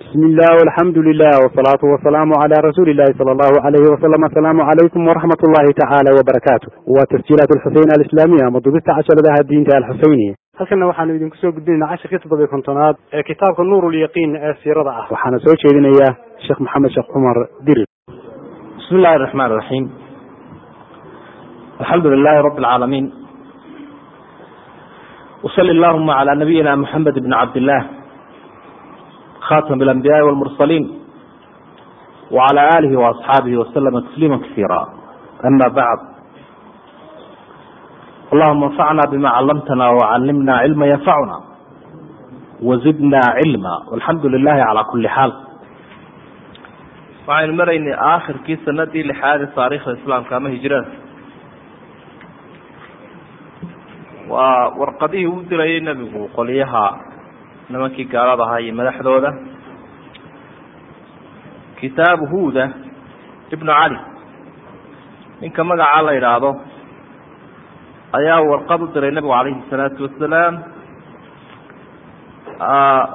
bismi illah alxamdu lilah wsalaatu wasalaamu cala rasuuli illahi sala allahu alayhi wasalam asalaamu calaykum waraxmat ullahi tacaala wabarakaatu waa tasjiilaat alxuseyn alislaamiya ama dubista casharadaha diinta alxuseyniya halkana waxaanu idinku soo gudbinaynaa cashirkii toddobiy kontonaad ee kitaabka nuur lyaqiin ee siirada ah. Waxaana soo jeedinaya sheekh maxamed sheekh cumar dirir bismi illahi raxmaan raxiim alxamdu lilahi rabi alcaalamiin wsali allahuma cala nabiyina muxamed bni cabdillaah khatam alambiyaai walmursaliin wacala aalihi waasxaabihi waslama tasliima kasiira ama bacd allahuma anfacna bima calamtana wacallimna cilma yanfacuna wazidna cilma walxamdu lilahi calaa kuli xaal waxaynu maraynay aakhirkii sanadii lixaad ee taariikhda islaamka ama hijrada waa warqadihii uu dirayay nebigu qoliyaha nimankii gaalada ahaa iyo madaxdooda. Kitaabu huda ibnu cali. Ninka magacaa la yidhaahdo ayaa warqad u diray nebigu calayhi salaatu wasalaam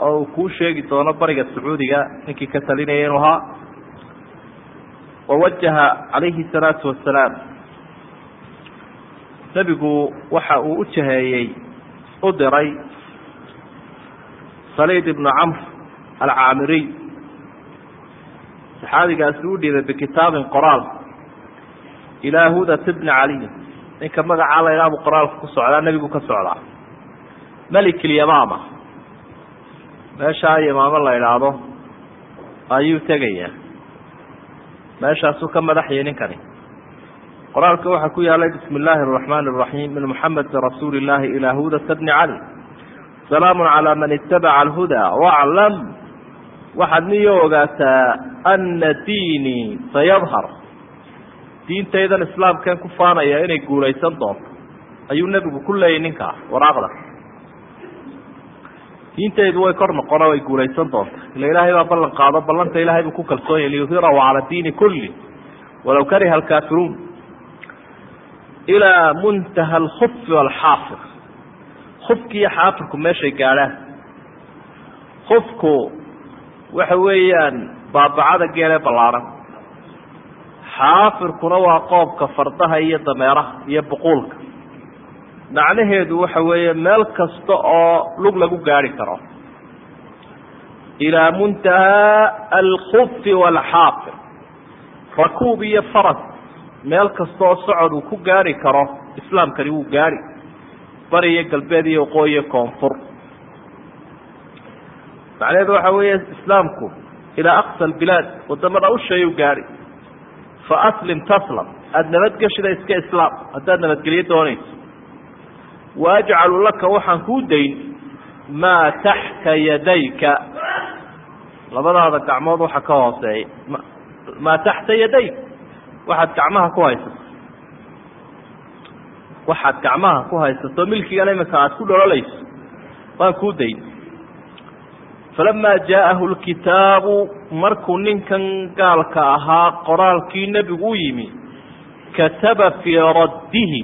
oo uu kuu sheegi doono bariga sacuudiga ninkii ka talinaya inuu ahaa. Wawajaha calayhi salaatu wasalaam nebigu waxa uu u jaheeyey u diray saliid ibnu camr alcaamiriy saxaabigaasi u dhiibay bikitaabin qoraal. Ilaa hudat bni caliy ninka magacaa la ydhaha buu qoraalka ku socdaa nebigu ka socdaa. Melik ilyamaama meeshaa yamaamo la idhaahdo ayuu tegayaa. Meeshaasuu ka madaxyay ninkani qoraalka waxaa ku yaalay bismi illaahi araxmaan araxiim min muxamed rasuuli illaahi ilaa hudata bni cali salaamu calaa man itabaca alhuda waclam waxaad niyo ogaataa ana diinii sayadhar. Diintaydan islaamkan ku faanaya inay guulaysan doonto. Ayuu nebigu ku leeyay ninkaa waraaqda. Diintaydu way kor noqono way guulaysan doonta. Ila ilaahay baa ballan qaado ballanta ilahay buu ku kalsoonyay liyuhirahu cala diini kulli. Walaw kariha alkaafiruun. Ilaa muntaha alkhufi walxaafir khufkiiyo xaafirku meeshay gaadhaan. Khufku waxa weeyaan baabacada geelee ballaaran. Xaafirkuna waa qoobka fardaha iyo dameeraha iyo buquulka macnaheedu waxa weeye meel kasta oo lug lagu gaari karo. Ilaa muntahaa alkhufi waalxaafir rakuub iyo faras meel kasta oo socod uu ku gaari karo islaamkani wuu gaari bari iyo galbeed iyo waqooyi iyo koonfur. Macnaheedu waxa weeye islaamku ilaa aqsa albilaad waddamada usheeyuu gaari. Fa aslim taslam aada nabadgeshida iska islaam haddaad nabadgelyo doonayso. Waajcalu laka waxaan kuu dayn maa taxta yadayka. Labadaada gacmood waxa ka hooseeya maa taxta yadayk waxaad gacmaha ku haysato waxaad gacmaha ku haysato milkigan imika aada ku dhololayso waan kuu dayn. Falamaa jaa'ahu lkitaabu markuu ninkan gaalka ahaa qoraalkii nebigu u yimi kataba fii raddihi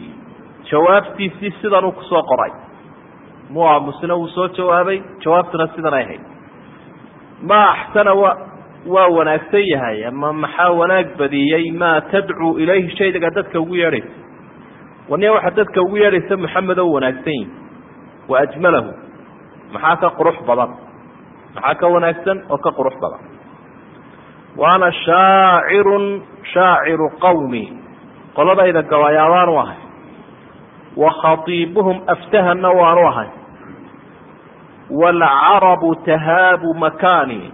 jawaabtiisii sidan uu ku soo qoray. Mu aamusina wuu soo jawaabay jawaabtuna sidan ay ahayd maa axsana wa waa wanaagsan yahay ama maxaa wanaag badiyey maa tadcuu ilayhi shaydaga dadka ugu yeedhaysa waniya waxaa dadka ugu yeedhaysa maxamed oo wanaagsan yihi wa ajmalahu. Maxaa ka qurux badan? Maxaa ka wanaagsan oo ka qurux badan? Wa ana shaacirun shaaciru qawmi. Qoladayda gabayaabaanu ahay. Wa khatiibuhum aftahanna waanu ahay. Waalcarabu tahaabu makaani.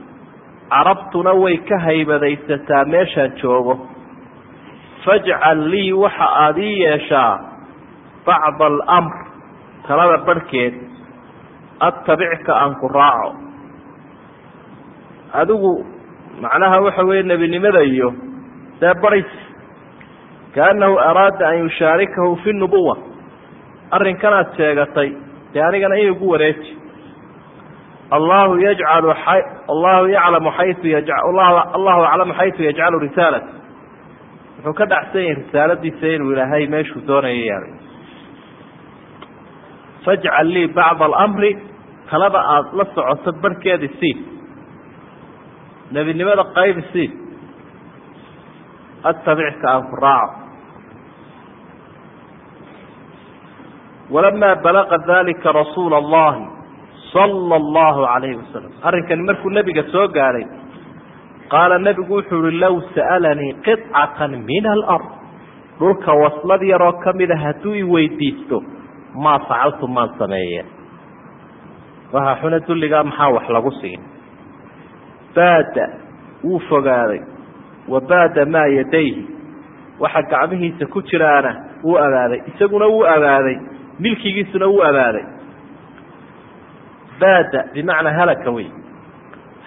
Carabtuna way ka haybadaysataa meeshaan joogo fajcal lii waxa aada ii yeeshaa bacda alamr talada barhkeed attabicka aan ku raaco. Adigu macnaha waxa weeye nebinimada iyo dee baris kaannahu araada an yushaarikahu fi nubuwa arrinkanaad sheegatay dee anigana in igu wareeji. Allahu yajcalu allahu yaclamu xayu yaja allahu aclamu xaysu yajcalu risaalat wuxuu ka dhacsan yahay risaaladiisa inuu ilaahay meeshuu doonaya yeelay fajcal lii bacda alamri talada aada la socoto barhkeedi sii nebinimada qaybisi atabicka aan ku raaco. Walamaa balaqa dalika rasuula allahi sala allahu calayhi wasalam arrinkani markuu nebiga soo gaadhay qaala nebigu wuxuu uhi low sa'alanii qicatan min alard dhulka waslad yaroo ka mida hadduu i weydiisto maa facaltu maan sameeyeen waxa xune dulligaa maxaa wax lagu siin? Baada wuu fogaaday. Wa baada maa yadayhi. Waxa gacmihiisa ku jiraana wuu abaaday. Isaguna wuu abaaday. Milkigiisuna wuu abaaday. Baada bimacnaa halaka wey.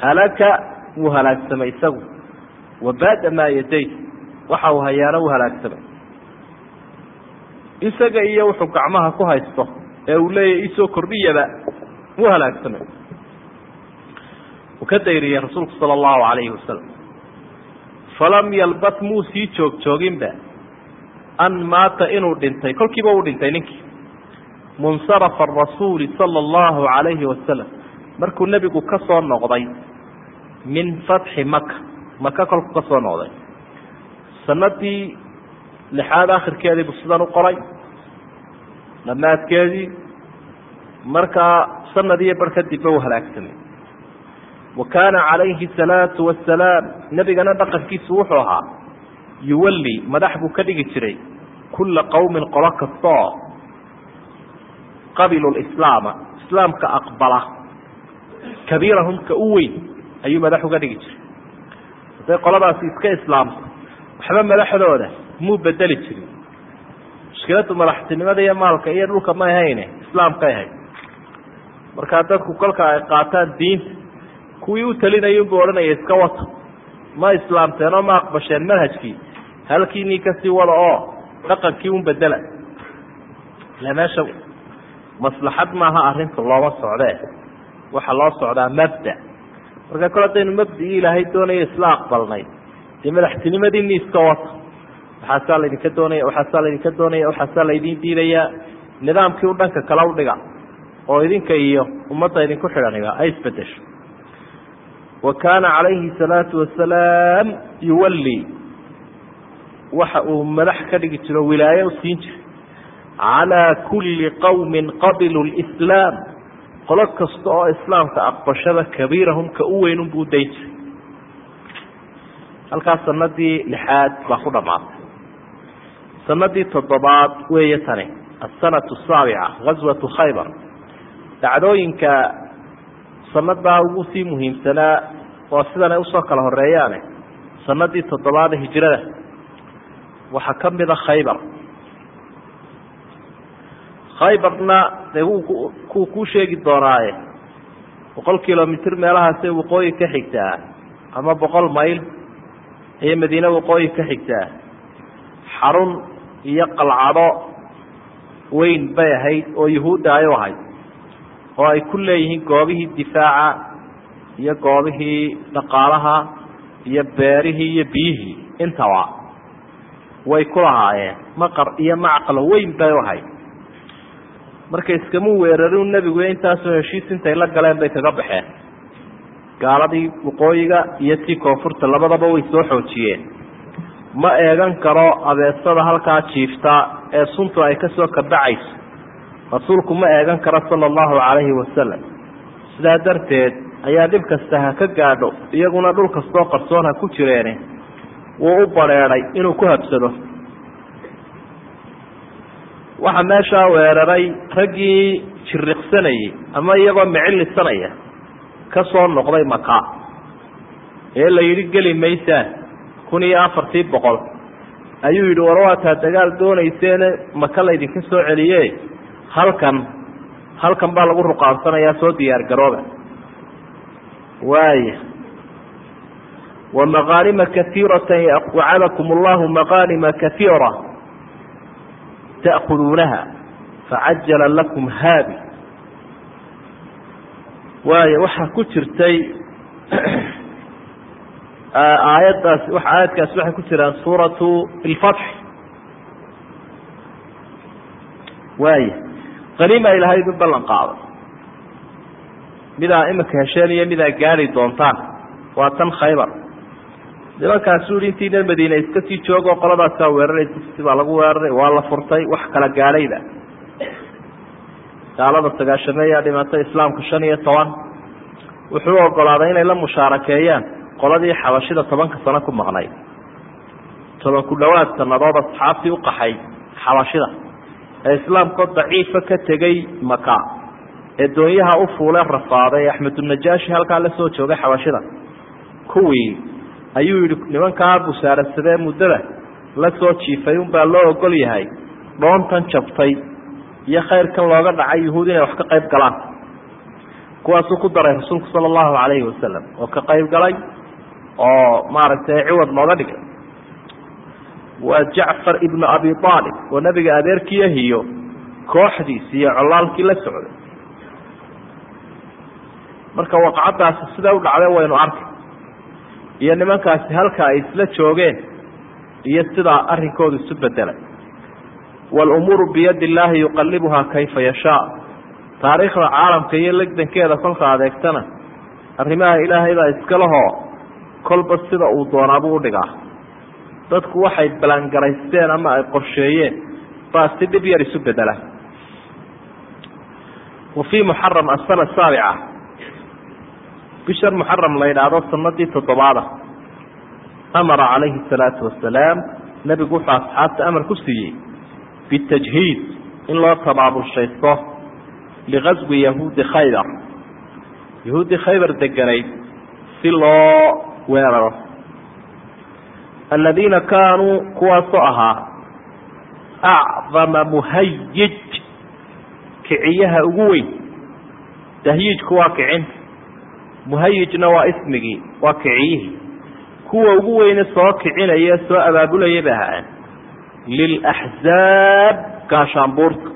Halaka wuu halaagsamay isagu. Wa baada maa yadayh waxa uu hayaana wuu halaagsamay. Isaga iyo wuxuu gacmaha ku haysto ee uu leeyahy isoo kordhiyaba wuu halaagsamay. Uu ka dayriyey rasuulku sala allahu calayhi wasalam falam yalbat muu sii joog jooginba an maata inuu dhintay. Kolkiiba uu dhintay ninkii. Munsarafa arasuuli sala allahu calayhi wasalam markuu nebigu ka soo noqday min fatxi maka maka kolkuu ka soo noqday. Sanadii lixaad akhirkeedii buu sidan u qoray. Dhammaadkeedii markaa sanad iyo bar kadibba uu halaagsamay. Wa kaana calayhi salaatu wasalaam nebigana dhaqankiisu wuxuu ahaa yuwalli madax buu ka dhigi jiray kulla qowmin qolo kastaoo qabilu lislaama islaamka aqbala kabiirahum ka u weyn ayuu madax uga dhigi jiray. Hadday qoladaasi iska islaamto waxba madaxdooda muu bedeli jirin. Mushkiladu madaxtinimada iyo maalka iyo dhulka ma ahayne islaamkay ahayd markaa dadku kolka ay qaataan diinta kuwii u talinayunbuu odhanaya iska wata ma islaamteen oo ma aqbasheen manhajkii? Halkiinii ka sii wada oo dhaqankii un bedela ila meesha maslaxad maaha arrinta looma socdee. Waxaa loo socdaa mabda marka kole haddaynu mabdii ilaahay doonaya isla aqbalnay dee madaxtinimadiini iska wata waxaasaa laydinka doonaya waxaasaa laydinka doonaya waxaasaa laydin diidayaa. Nidaamkii u dhanka kale udhiga oo idinka iyo ummadda idinku xidhaniba ay isbedesho wa kaana calayhi salaatu wasalaam yuwalli. Waxa uu madax ka dhigi jiro wilaaye u siin jiray calaa kulli qowmin qabilu lislaam qolo kasta oo islaamka aqbashada kabiirahum ka u weyn unbuu dayn jiray halkaas sanadii lixaad baa ku dhamaatay sanadii toddobaad weeye tani asanatu saabica gaswatu khaybar. Dhacdooyinka sanadaa ugu sii muhiimsanaa waa sidanay u soo kala horeeyaane sanadii toddobaada hijrada. Waxaa ka mida khaybar khaybarna dee wuu kuu kuu sheegi doonaaye. Boqol kilomitr meelahaasee waqooyi ka xigtaa ama boqol mayl ayay madiine waqooyi ka xigtaa xarun iyo qalcado weyn bay ahayd oo yuhuudda ay u ahayd oo ay ku leeyihiin goobihii difaaca iyo goobihii dhaqaalaha iyo beerihii iyo biyihii. Intaba way ku lahaayeen. Maqar iyo macqalo weyn bay u ahayd marka iskama weerarin nebigu intaasoo heshiis intay la galeen bay kaga baxeen. Gaaladii waqooyiga iyo tii koonfurta labadaba way soo xoojiyeen. Ma eegan karo abeesada halkaa jiifta ee suntu ay ka soo kabacayso. Rasuulku ma eegan karo sala allahu calayhi wasalam sidaa darteed ayaa dhib kasta ha ka gaadho iyaguna dhul kastoo qarsoon ha ku jireene. Wuu u badrheedhay inuu ku habsado waxaa meeshaa weeraray raggii jiriqsanayey ama iyagoo micilisanaya ka soo noqday maka ee la yidhi geli maysaan kun iyo afartii boqol. Ayuu yidhi war waataa dagaal doonayseene maka laydinka soo celiye? Halkan halkan baa lagu ruqaansanayaa soo diyaar garooba waaya wa maqaanima kaiirata wacadakum allahu maqaanima kaiira ta'kuduunaha facajala lakum haabi waayo waxaa ku jirtay aayaddaas aayadkaasi waxay ku jiraan suuratu ilfatx waaya qaniima ilahay u ballan qaaday midaa imika hesheen iyo midaa gaari doontaan waa tan khaybar nimankaasuu yihi intiina madiine iska sii joogoo qoladaasaa weeraraysa si baa lagu weeraray waa la furtay wax kala gaadhayba gaalada sagaashameeyaa dhimatay islaamku shan iyo toban. Wuxuu ogolaaday inay la mushaarakeeyaan qoladii xabashida tobanka sano ku maqnay. Toban ku dhowaad sanadood asxaabtii u qaxay xabashida. Ee islaamkoo daciifa ka tegey maka ee doonyaha u fuulee rafaaday axmedunajaashi halkaa la soo joogay xabashida. Kuwii ayuu yihi nimankaa busaarasadee muddada? La soo jiifay unbaa loo ogol yahay. Dhoontan jabtay iyo khayrkan looga dhacay yuhuud inay wax ka qayb galaan. Kuwaasuu ku daray rasuulku sala allahu calayhi wasalam oo ka qayb galay oo maaragtay ciwad looga dhigay. Waa jacfar ibnu abi aalib oo nabiga adeerkiiyahiyo kooxdiisi iyo colaalkii la socday. Marka waqcaddaasi sida u dhacday waynu arkay iyo nimankaasi halka ay isla joogeen iyo sidaa arrinkoodu isu bedelay waalumuuru biyadi illaahi yuqallibuhaa kayfa yashaa. Taariikhda caalamka iyo legdankeeda kolka adeegtana arrimaha ilaahay baa iska kolba sida uu doonaabuu udhigaa dadku waxay balangaraysteen ama ay qorsheeyeen baa si dhib yar isu bedela wa fii muxaram asana saabica bishan muxaram la yidhaahdo sanadii toddobaada amara calayhi salaatu wasalaam nebigu wuxuu asxaabta amar ku siiyey bitajhiid in loo tabaabulshaysto ligaswi yahuudi khaybar. Yahuuddii khaybar deganayd si loo weeraro. Aladiina kaanuu kuwaasoo ahaa acdama muhayij kiciyaha ugu weyn. Tahyiijku waa kicinta muhayijna waa ismigii waa kiciyihii kuwa ugu weyne soo kicinaya soo abaabulaya bay ahaayeen lilaxzaab gaashaanbuurta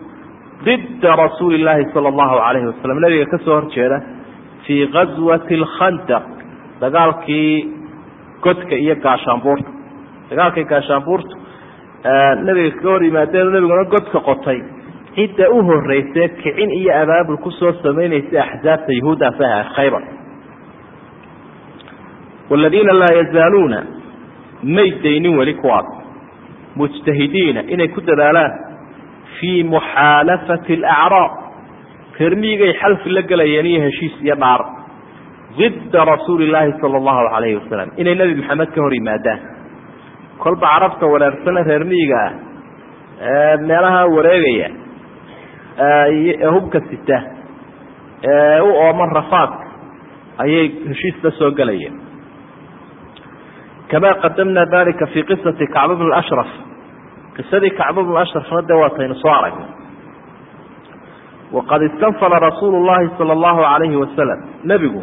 dida rasuuli illaahi sala allahu calayhi wasalam nabiga ka soo horjeeda fii gaswati alkhandaq dagaalkii godka iyo gaashaanbuurta. Dagaalkii gaashaanbuurta nabiga kaga hor yimaadeen nabiguna godka qotay. Cidda u horeysee kicin iyo abaabul ku soo samaynaysa axzaabta yahuuddaas ah khaybar waladiina laa yazaaluuna may daynin weli kuwaas mujtahidiina inay ku dadaalaan fii muxaalafati alacraab reermiyigay xalfi la gelayeen iyo heshiis iyo dhaar didda rasuuli illaahi sala allahu calayhi wasalam inay nebi maxamed ka hor yimaadaan kolba carabta wareersane reer miyiga ah ee meelaha wareegaya ee hubka sita ee u ooman rafaadka ayay heshiis la soo gelayeen kama qadamna dalika fi qisati kacb bn ashraf qisadii kacb bn ashrafna dee waataynu soo aragnay waqad istanfala rasuulu llahi sala allahu alayhi wasalam nebigu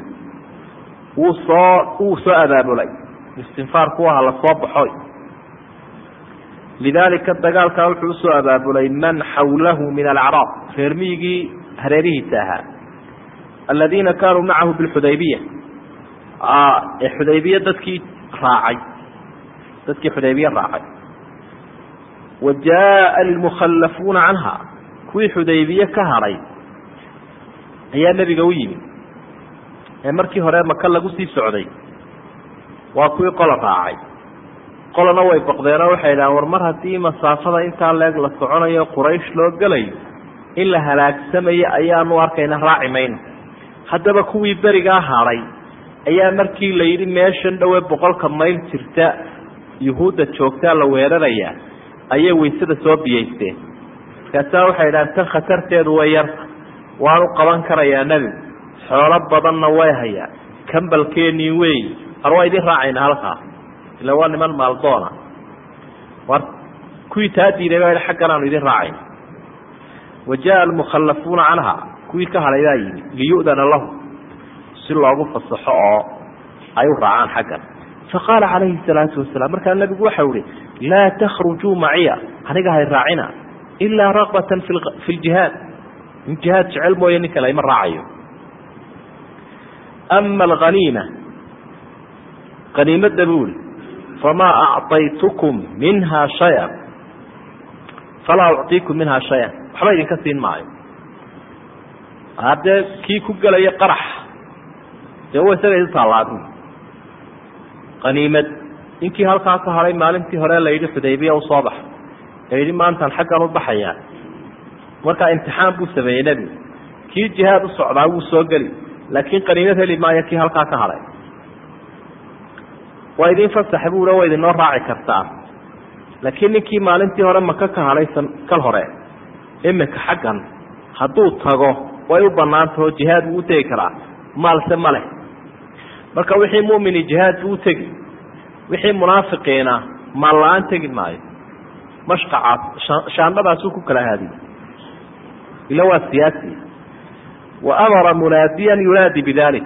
wuu soo wuu soo abaabulay istinfaarku aha la baxoy lidaalika dagaalkaa wuxuu u soo abaabulay man xawlahu min alacraab reer miyigii hareerihiisa ahaa aladiina kaanuu macahu bilxudaybiya ee xudaybiye dadkii raacay. Dadkii xudaybiye raacay. Wa jaaa almukhallafuuna canha. Kuwii xudaybiye ka hadhay ayaa nebiga u yimi ee markii hore maka lagu sii socday waa kuwii qola raacay. Qolana way baqdeenoo waxay idhahaan war mar haddii masaafada intaa leeg la soconayo quraysh loo gelayo in la halaagsamayo ayaanu arkayna raaci mayno. Haddaba kuwii berigaa hadhay ayaa markii la yidhi meeshan dhowe boqolka mayl jirta yuhuudda joogtaa la weerarayaa ayay waysada soo biyeysteen markaasaa waxay idhahaan tan khatarteedu way yarta waanu qaban karayaa nebigu xoolo badanna way hayaa kambalkeenii wey har waa idin raacayna halkaa ila waa niman maaldoona. War kuwii taa diiday baa xaggan aanu idin raacayna. Wa jaaa almukhallafuuna canha kuwii ka hadhay baa yimi liyu'dana lahu si loogu fasaxo oo ay u raacaan xaggan. Faqaala calayhi salaatu wasalaam markaa nabigu waxau ihi laa takhrujuu maciya aniga hay raacina ilaa ragbatan fi ljihaad in jihaad jecel mooye nin kale raacayo. Ama alhaniima haniimada buu ihi famaa acطaytukum minha shaya. Falaa ucطiikum minha shaya. Waxba idinka siin maayo. Haddee kii ku gelaya qarax dee wa isaga isu taallaa qaniimad. Ninkii halkaa ka haray maalintii hore la yidhi xudaybiya u soo baxa ee yidhi maantaan xaggan u baxayaa. Markaa imtixaan buu sameeyey nebigu kii jihaad u socdaa wuu soo geli. Laakiin qaniimad heli maayo kii halkaa ka haray. Waa idin fasaxa buura waa idinoo raaci kartaa. Laakiin ninkii maalintii hore maka ka hadhay kal hore iminka xaggan hadduu tago way u banaantahoo jihaad buu u tegi karaa. Maalse ma leh marka wixii mumini jihaad buu u tegi wixii munaafiqiina maal la'aan tegi maayo. Mashqacaas shaandhadaasuu ku kala haadiy ila waa siyaasi. Wa amara munaadiyan yunaadi bidalik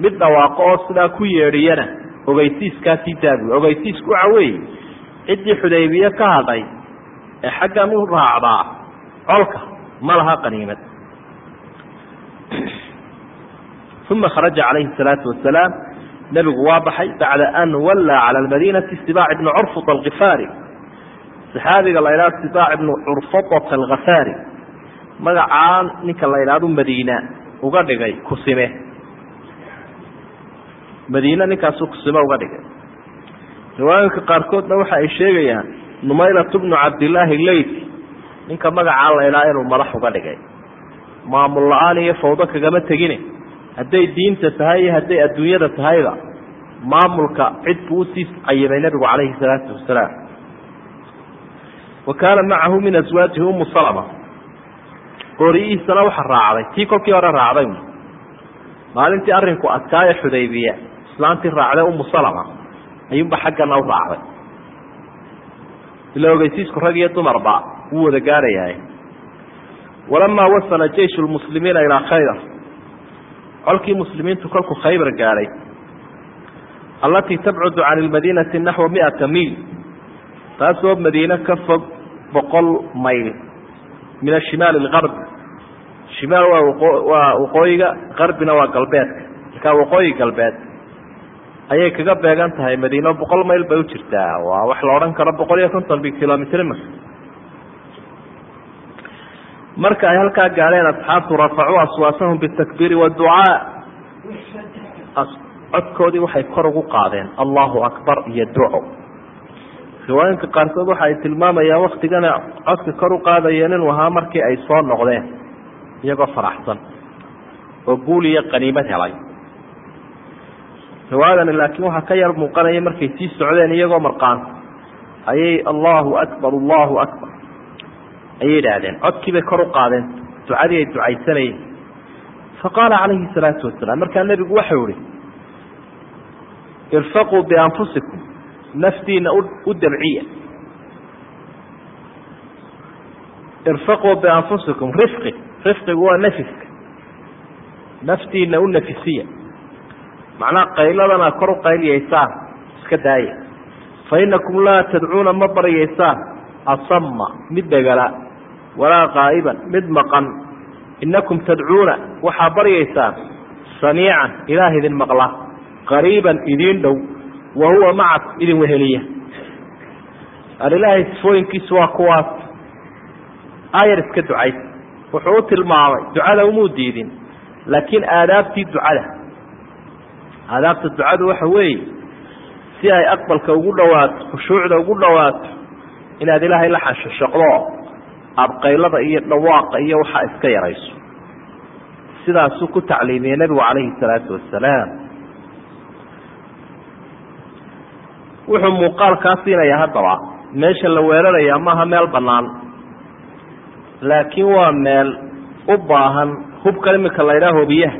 mid dhawaaqo oo sidaa ku yeedhiyana ogeysiiskaasii daabuy ogeysiisku waxa weeye ciddii xudaybiye ka hadhay ee xaggan u raacdaa colka ma laha qaniimad uma kharaja calayhi salaatu wasalaam nebigu waa baxay bacda an wallaa cala almadiinati sibaac ibnu curfut alkifaari saxaabiga la idhahdo sibaac ibnu curfatat alkhafaari magacaa ninka la idhahdo madiina uga dhigay kusime madiine ninkaasuu kusime uga dhigay riwaayooyinka qaarkoodna waxa ay sheegayaan numaylatu bnu cabdillaahi leyti ninka magacaa la idhaha inuu madax uga dhigay maamul la'aan iyo fawdo kagama tegine hadday diinta tahay iyo hadday adduunyada tahayba maamulka cid buu u sii cayimay nebigu calayhi salaatu wasalaam wa kaana macahu min aswaajihi umu salama. Qooriyihiisana waxa raacday tii kolkii hore raacday maalintii arrinku adkaaya xudaybiya islaantii raacday umu salama ayuunba xaggana u raacday. Ila ogeysiisku rag iyo dumarba wuu wada gaarayahay. Walamaa wasala jeishu lmuslimiina ilaa khaybar colkii muslimiintu kolkuu khaybar gaadhay allatii tabcudu can ilmadiinati naxwa miata miil. Taasoo madiine ka fog boqol mayl min ashimaali algarbi shimaal waa waa waqooyiga garbina waa galbeedka. Markaa waqooyi galbeed ayay kaga beegan tahay madiino boqol mayl bay u jirtaa. Waa wax la odhan karo boqol iyo konton bi kilomitr ay halkaa gaadheen asxaabtu rafacuu aswaatahum bitakbiiri waducaa codkoodii waxay kor ugu qaadeen. Allahu akbar iyo duco riwaayinka qaarkood waxa ay tilmaamayaan waktigana codka kor u qaadayeen ahaa markii ay soo noqdeen. Iyagoo faraxsan oo guul iyo qaniimad helay. Riwaayadani laakiin waxaa ka yar muuqanaya markay sii socdeen iyagoo marqaanta ayay allahu akbar allahu akbar ayay idhaahdeen codkii bay kor u qaadeen ducadii ay ducaysanayeen. Faqaala calayhi salaatu wasalaam markaa nebigu waxau ihi irfaquu bianfusikum naftiina u dabciya. Irfaquu bianfusikum rifqi rifqigu waa nafiska naftiina u nafisiya. Macnaha qayladana kor u qayliyaysaan iska daaya fa inakum laa tadcuuna ma baryaysaan asama mid dhegala walaa qaa'iban mid maqan inakum tadcuuna waxaa baryaysaan samiican ilaah idin maqla qariiban idiin dhow wa huwa macakum idin weheliya alilaahay sifooyinkiisu waa kuwaas ayar iska ducays wuxuu u tilmaamay ducada umuu diidin laakiin aadaabtii ducada aadaabta ducadu waxa weeye si ay aqbalka ugu dhawaato khushuucda ugu dhawaato inaad ilaahay la xashashaqdo aada qaylada iyo dhawaaqa iyo waxaa iska yarayso. Sidaasuu ku tacliimiyey nebigu calayhi salaatu wasalaam wuxuu muuqaalkaa siinayaa haddaba meesha la weerarayaa maaha meel bannaan laakiin waa meel u baahan hubkan imika la ydhaha hobiyaha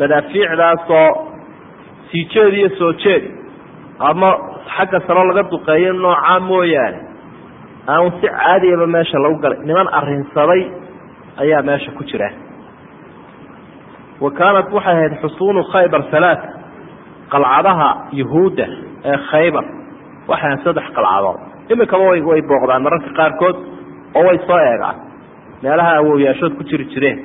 madaafiicdaasoo sii jeed iyo soo jeed ama xagga saro laga duqeeyo noocaa mooyaane. Aan si caadiyaba meesha lagu galay. Niman arrinsaday ayaa meesha ku jira. Wa kaanat waxay ahayd xusuunu khaybar halaat qalcadaha yuhuudda ee khaybar. Waxay ahayd saddex qalcadood. Imikaba way way booqdaan. Mararka qaarkood oo way soo eegaan. Meelaha awowyaashood ku jiri jireen.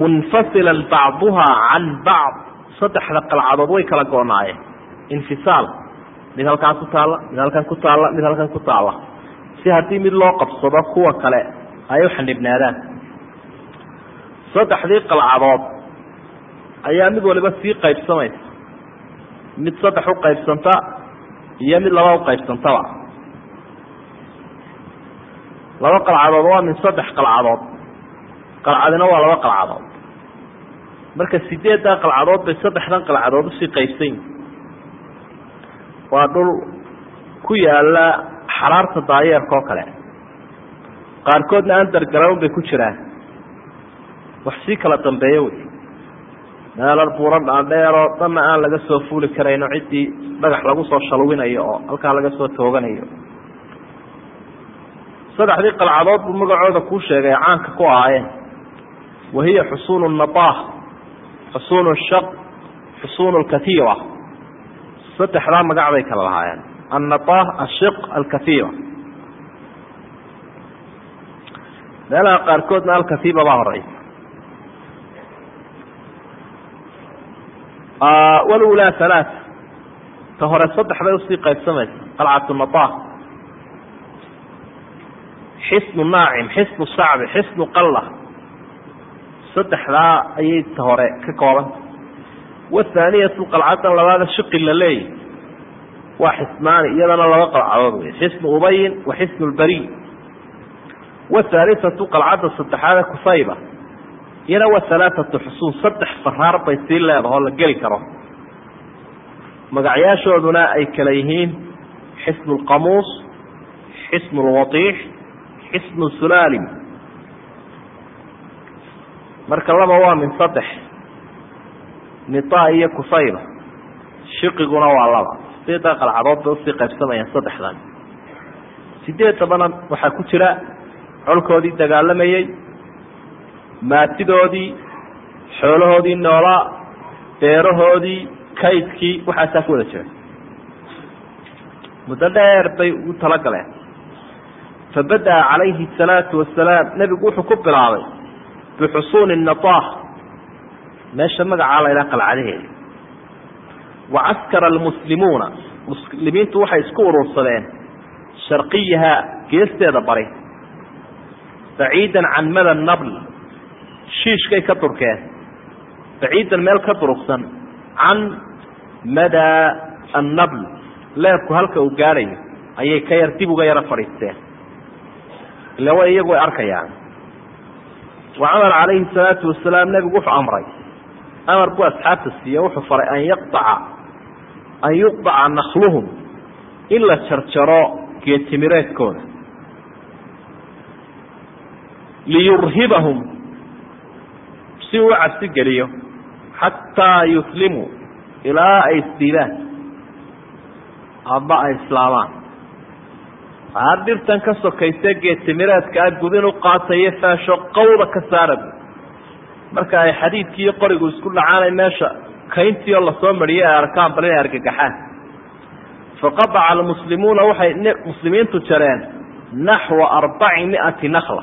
Munfasilan bacduhaa can bacd. Saddexda qalcadood way kala goonaayeen infisaal. Mid halkaan ku taalla mid halkan ku taalla mid halkan ku taalla. Si haddii mid loo qabsado kuwa kale ay u xanibnaadaan saddexdii qalcadood ayaa mid waliba sii qaybsamaysa. Mid saddex u qaybsanta iyo mid laba u qaybsantaba. Laba qalcadood waa min saddex qalcadood. Qalcadina waa laba qalcadood. Marka sideeddaa qalcadood bay saddexdan qalcadood u sii qaybsan yihiin waa dhul ku yaalla xaraarta daayeerka oo kale. Qaarkoodna underground bay ku jiraan. Wax sii kala dambeeyo wey. Meelar buuran dhaadheeroo dhanna aan laga soo fuuli karayno ciddii dhagax lagu soo shalwinayo oo halkaa laga soo tooganayo. Saddexdii qalcadood buu magacooda kuu sheegay caanka ku ahaayeen. Wahiya xusuunu nabaah xusuunu shaq xusuunu lkatiiba saddexdaa magac bay kala lahaayeen. Annabaah ashiq alkatiiba meelaha qaarkoodna alkatiiba baa horeysa walulaa halaa ta hore saddex u sii qaybsamaysa. Qalcatu nabaah xisnu naacim xisnu sacbi xisnu qalla saddexdaa ayay ta hore ka koobanta wathaaniyatu qalcadan labaada shiqi la leeyahy waa xismaani iyadana laba qalcadood wey xisnu ubayin wa xisnu lbari wathaalisatu qalcadda saddexaade kusayba iyana waa halaaatu xusuun saddex faraar bay sii leedaho la geli karo magacyaashooduna ay kala yihiin xisnu lqamuus xisnu lwatiix xisnu sulaalim marka laba waa min saddex nita iyo kusayba shiqiguna waa laba. Sideeddaa qalcadood bay u sii qaybsamayaan saddexdan? Sideedabana waxaa ku jira colkoodii dagaalamayey maatidoodii xoolahoodii noolaa beerahoodii kaydkii waxaasaa ku wada jira. Muddo dheer bay ugu talagaleen fabada-a calayhi asalaatu wasalaam nebigu wuxuu ku bilaabay bixusuuni nataah meesha magacaa la ydhaha qalcadaheeda wa caskara almuslimuuna muslimiintu waxay isku urursadeen sharqiyaha geesteeda bari. Baciidan can mada nabl shiishkay ka durkeen baciidan meel ka durugsan can madaa annabl leebku halka uu gaadhayo ayay ka yar dib uga yaro fadhiisteen. Ila way iyagu way arkayaan. Wa camar calayhi salaatu wasalaam nebigu wuxuu amray amar buu asxaabta siiye wuxuu faray an yaqaca an yuqdaca nakluhum in la jarjaro geetimireedkooda. Liyurhibahum si uu cabsi geliyo xataa yuslimuu ilaa ay isdiidaan aba ay islaamaan aa dhirtan ka sokayse geetimireedka a gudin u qaatayo faasho qawda ka saara marka ay xadiidkii iyo qorigu isku dhacaanay meesha kayntii oo la soo mariyay ay arkaan bal inay argagaxaan faqadaca almuslimuuna waxay muslimiintu jareen naxwa arbaci miati nakla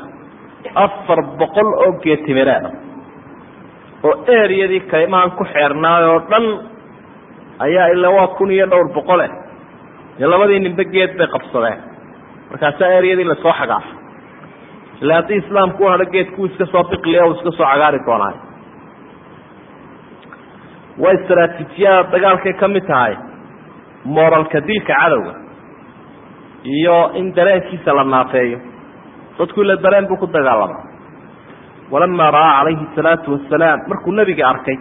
afar boqol oo geetimireeda oo eriyadii kaymahan ku xeernaay oo dhan ayaa ilaa waa kun iyo dhowr boqole dee labadii nimbe geed bay qabsadeen. Markaasaa eriyadii la soo xagaafay ila haddii islaamku u hadho geedkuu iska soo biqliya u iska soo cagaari doonaayo waa istraatiijiyada dagaalkay ka mid tahay moralka dilka cadowga iyo in dareenkiisa la naafeeyo. Dadku ila dareen buu ku dagaalamaa walamaa ra'aa calayhi salaatu wasalaam markuu nebiga arkay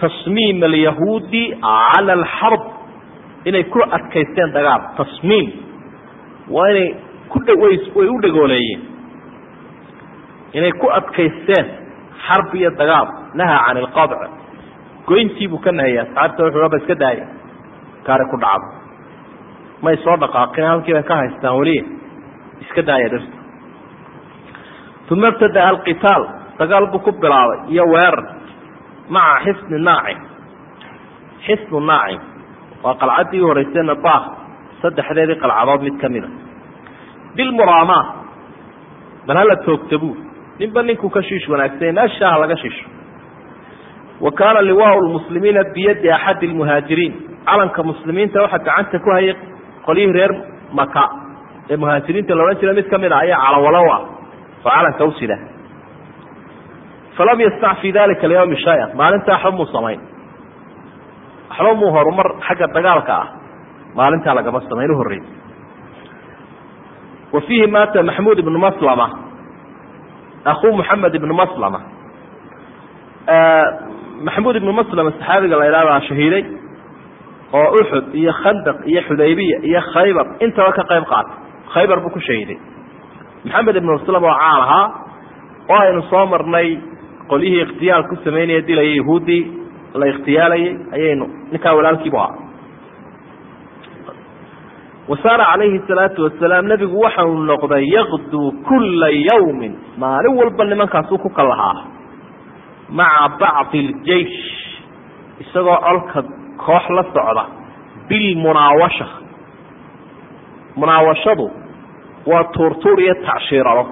tasmiim alyahuudi cala alxarb inay ku adkaysteen dagaal tasmiim. Waa inay ku dhaway way u dhagooleeyeen inay ku adkaysteen xarb iyo dagaal nahaa can ilqadc goyntii buu ka nahayay asxaabta wuxuu iska daaya kaari ku dhacdo. May soo dhaqaaqin halkii bay ka haystaan weliya iska daaya dhirta uma ibtadaa alqitaal dagaal buu ku bilaabay iyo weerar maca xisni naacim xisnu naacim waa qalcaddii u horeysay nabah saddexdeedii qalcadood mid ka mida bilmuraama bal hala toogta buu ninba ninkuu ka shiish wanaagsanya meeshaha laga shiisho wa kaana liwaau lmuslimiina biyadi axadi lmuhaajiriin calanka muslimiinta waxaa gacanta ku hayay qolyihii reer maka ee muhaajiriinta la odhan jira mid ka mid a ayaa calawalow ah oo calanka u sida. Falam yasnac fi dalika alyawmi shaya maalintaa waxba muu samayn. Waxba muu horumar xagga dagaalka ah. Maalintaa lagama samayn u horreysay wa fiihi maata maxmuud ibnu maslama akuu moxamed ibnu maslama maxamuud ibnu maslama saxaabiga la idhahdaa shahiiday oo uxud iyo khandaq iyo xudaybiya iyo khaybar intaba ka qayb qaatay khaybar buu ku shahiiday maxamed ibnu maslam oo caan ahaa oo aynu soo marnay qolyihii ikhtiyaal ku samaynaya dilaya yahuuddii la ikhtiyaalayay ayaynu ninkaa walaalkiibu ahaa wasaara calayhi salaatu wasalaam nebigu waxau noqday yaqduu kula yawmin. Maalin walba nimankaasuu ku kalahaa maca bacdi iljeish isagoo colka koox la socda bilmunaawasha munaawashadu waa tuurtuur iyo tacshiirado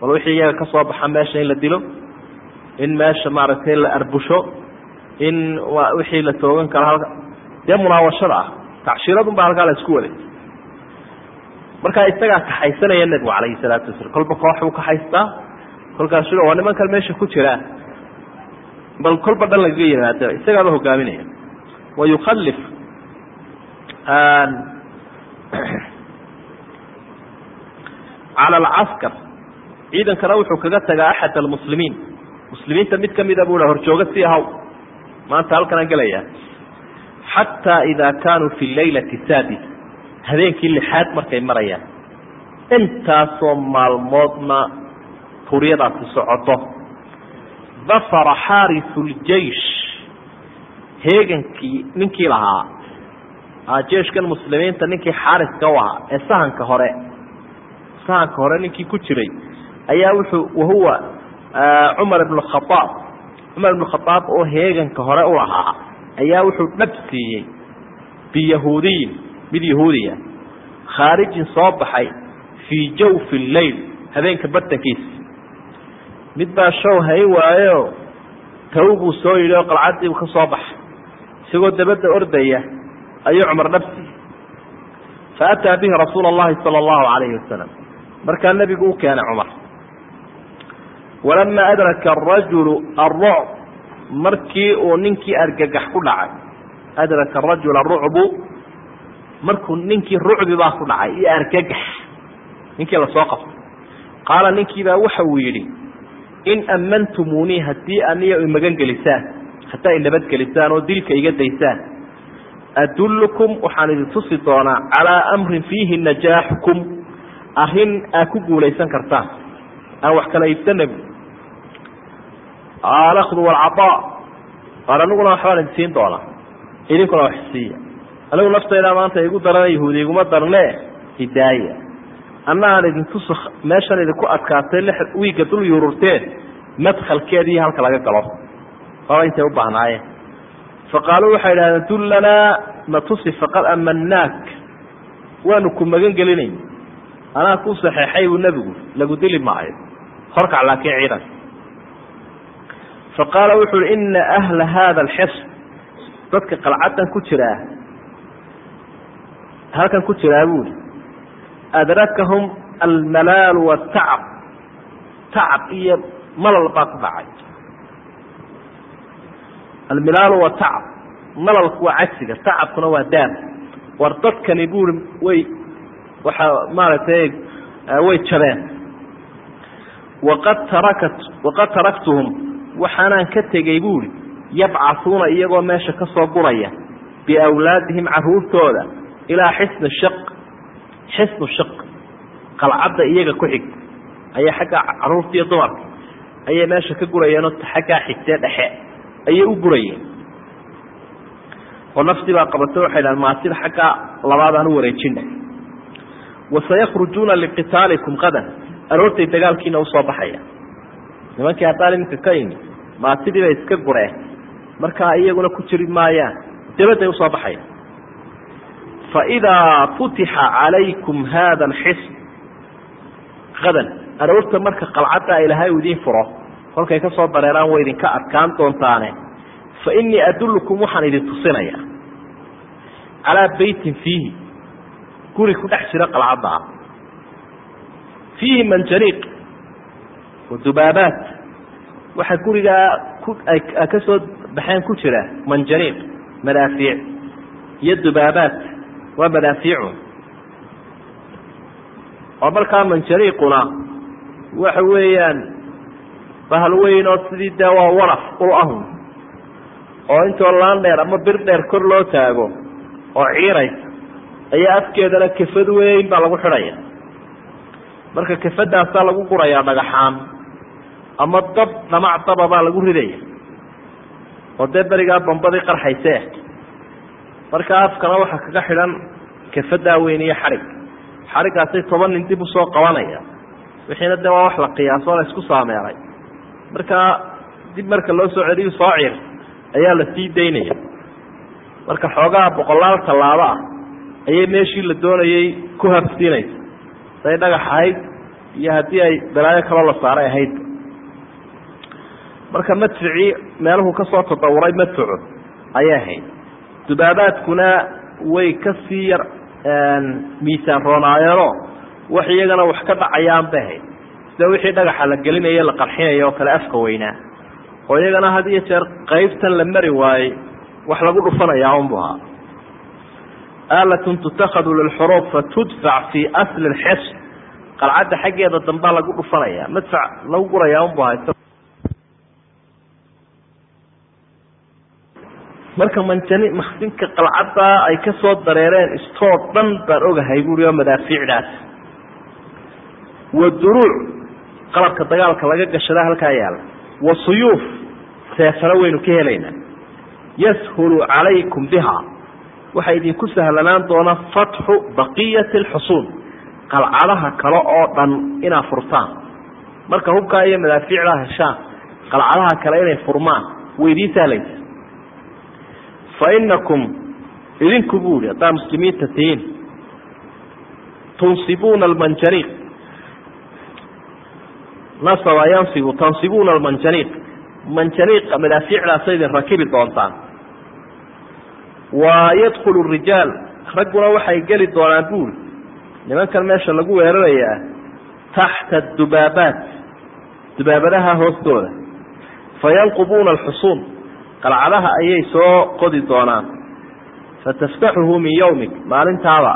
bal wixii iyaga ka soo baxa meesha in la dilo in meesha maaragtay la arbusho in wixii la toogan karo halka. Dee munaawashada ah tacshiiradun baa halkaa la isku waday. Markaa isagaa kaxaysanaya nebigu calayhi salaatu wasalam kolba koox buu kaxaystaa kolkaas waa nimankan meesha ku jiraa bal kolba dhan lagaga yimaado isagaaba hogaaminaya wa yukalif cala alcaskar ciidankana wuxuu kaga tagaa axad almuslimiin. Muslimiinta mid kamida buu horjooga sii ahaw maanta halkanaan gelaya xataa idaa kaanuu fi laylati saadis habeenkii lixaad markay marayaan intaasoo maalmoodna tuuryadaasi socoto dafara xaarisu ljeish heegankii ninkii lahaa jeeshkan muslimiinta ninkii xaariska u ahaa ee sahanka hore sahanka hore ninkii ku jiray ayaa wuxuu wahuwa cumar ibn khaaab cumar ibn khaaab oo heeganka hore u lahaa ayaa wuxuu dhab siiyey biyahuudiyin mid yahuudiya khaarijin soo baxay fii jawfi leyl habeenka bartankiisa. Mid baa show hay waayo taw buu soo yidhi oo qalcadiibu ka soo baxay isagoo dabadda ordaya ayuu cumar dhab siiyey. Fa ataa bihi rasuula allahi sala allahu calayhi wasalam. Markaa nebigu u keenay cumar. Walama adraka arajulu alrucb markii uu ninkii argagax ku dhacay. Adraka arajul arucbu markuu ninkii rucbi baa ku dhacay iyo argagax. Ninkii la soo qabtay qaala ninkiibaa waxa uu yidhi in ammantumunii haddii aniya i magan gelisaan haddaa nabadgelisaan oo dilka iga daysaan adullukum waxaan idin tusi doonaa calaa amrin fiihi najaaxukum arrin aad ku guulaysan kartaan. Aan wax kala iibsana alakdu walcadaa aan aniguna waxbaan idin siin doonaa. Idinkuna wax siiya. Anigu naftaydaa maanta igu darana yahuudi iguma darne. Hidaaya. Anna aan idin tuso meeshan idinku adkaatay wiigga dul yururteen madkhalkeedii halka laga galo. Aba intay u baahnaayeen. Faqaaluu waxay idhahdeen dullanaa na tusi faqad amanaak waanu ku magan gelinayn. Anaa ku saxeexay buu nebigu lagu dili maayo. Horkac laakiin ciidan faqaala wuxu uhi ina ahla hada alxisn dadka qalcadan ku jiraa halkan ku jiraa buuli adrakahum almalaalu watacab tacab iyo malal baa ku dhacay almilaalu watacab malalku waa cagsiga tacabkuna waa daam war dadkani buuri way waxa maaragtay way jabeen waqad tarakat waqad taraktuhum waxaanaan ka tegey buuri yabcasuuna iyagoo meesha ka soo guraya biawlaadihim caruurtooda ilaa xisni shaq xisnu shaq qalcadda iyaga ku xig ayay xagga carruurta iyo dumarka ayay meesha ka gurayeenoo xaggaa xigtee dhexe ayay u gurayeen. Oo naftii baa qabatay waxay dhahan maatida xaggaa labaad aan u wareejina wasayakrujuuna liqitaalikum qadan aroortay dagaalkiina u soo baxaya nimankii haddaan iminka ka imi maatidii bay iska gureen. Markaa iyaguna ku jiri maayaan dabadday u soo baxaya faidaa futixa calaykum hada alxisn qadan aroorta marka qalcadda ilaahay uu idiin furo kolkay ka soo dareeraan way idinka adkaan doontaane. Fa innii adullukum waxaan idin tusinaya calaa beytin fiihi guri ku dhex jira qalcadda. Ah fiihi manjaniiq wa dubaabaat waxaa gurigaa ka soo baxeen ku jira manjaniiq madaafiic iyo dubaabaad waa madaafiicu oo markaa manjaniiquna waxa weeyaan bahal weyn oo sidii dee waa waraf ul ahun oo intoo laan dheer ama bir dheer kor loo taago oo ciiraysa ayaa afkeedana kafad weyn baa lagu xidhaya marka kafadaasaa lagu gurayaa dhagaxaan ama dab dhamac daba baa lagu ridaya oo dee berigaa bambadii qarxayse. Marka afkana waxaa kaga xidhan kafadaa weyn iyo xadhig xadhiggaasay toban nin dib u soo qabanaya. Wixiina dee waa wax la qiyaaso la isku saameelay markaa dib marka loo soo celiyo soo cir ayaa la sii daynaya. Marka xoogaha boqolaal tallaabo ah ayay meeshii la doonayay ku habsiinaysa haday dhagax ahayd iyo haddii ay balaayo kaloo la saaray ahayd marka madficii meeluhu ka soo tadawuray madfucu ayay ahayd dubaabaadkuna way ka sii yar miisaan roonaayeeno wax iyagana wax ka dhacayaan bay ahayd sida wixii dhagaxa la gelinaye la qarxinayo oo kale afka weynaa oo iyagana had iyo jeer qaybtan la mari waayey wax lagu dhufanayaa unbu ahaa. Aalatun tutakadu lilxuruub fatudfac fii asli lxis qalcadda xaggeeda dambaa lagu dhufanaya madfac lagu gurayaa unbu ahaa marka manjani maksinka qalcaddaa ay ka soo dareereen istoo dhan baan ogahay buuri oo wa duruuc qalabka dagaalka laga gashadaa halkaa yaalla wa suyuuf seefano waynu ka helaynaa. Yashulu calaykum biha waxaa idinku sahlanaan doona fatxu baqiyati alxusuun qalcadaha kale oo dhan inaad furtaan. Marka hubkaa iyo madaafiicdaa heshaan qalcadaha kale inay furmaan way idiin sahlaysa fa inakum idinku buuri haddaa muslimiinta tihiin tunsibuuna almanjaniiq nasaba yansibu tansibuuna almanjaniiq manjaniiqa madaafiicdaasa idin rakibi doontaan wa yadkhulu rijaal ragguna waxay geli doonaan buuri nimankan meesha lagu weerarayaa taxta dubaabaat dubaabadaha hoostooda fayanqubuuna alxusuun qalcadaha ayay soo qodi doonaan. Fataftaxuhu min yawmik maalintaaba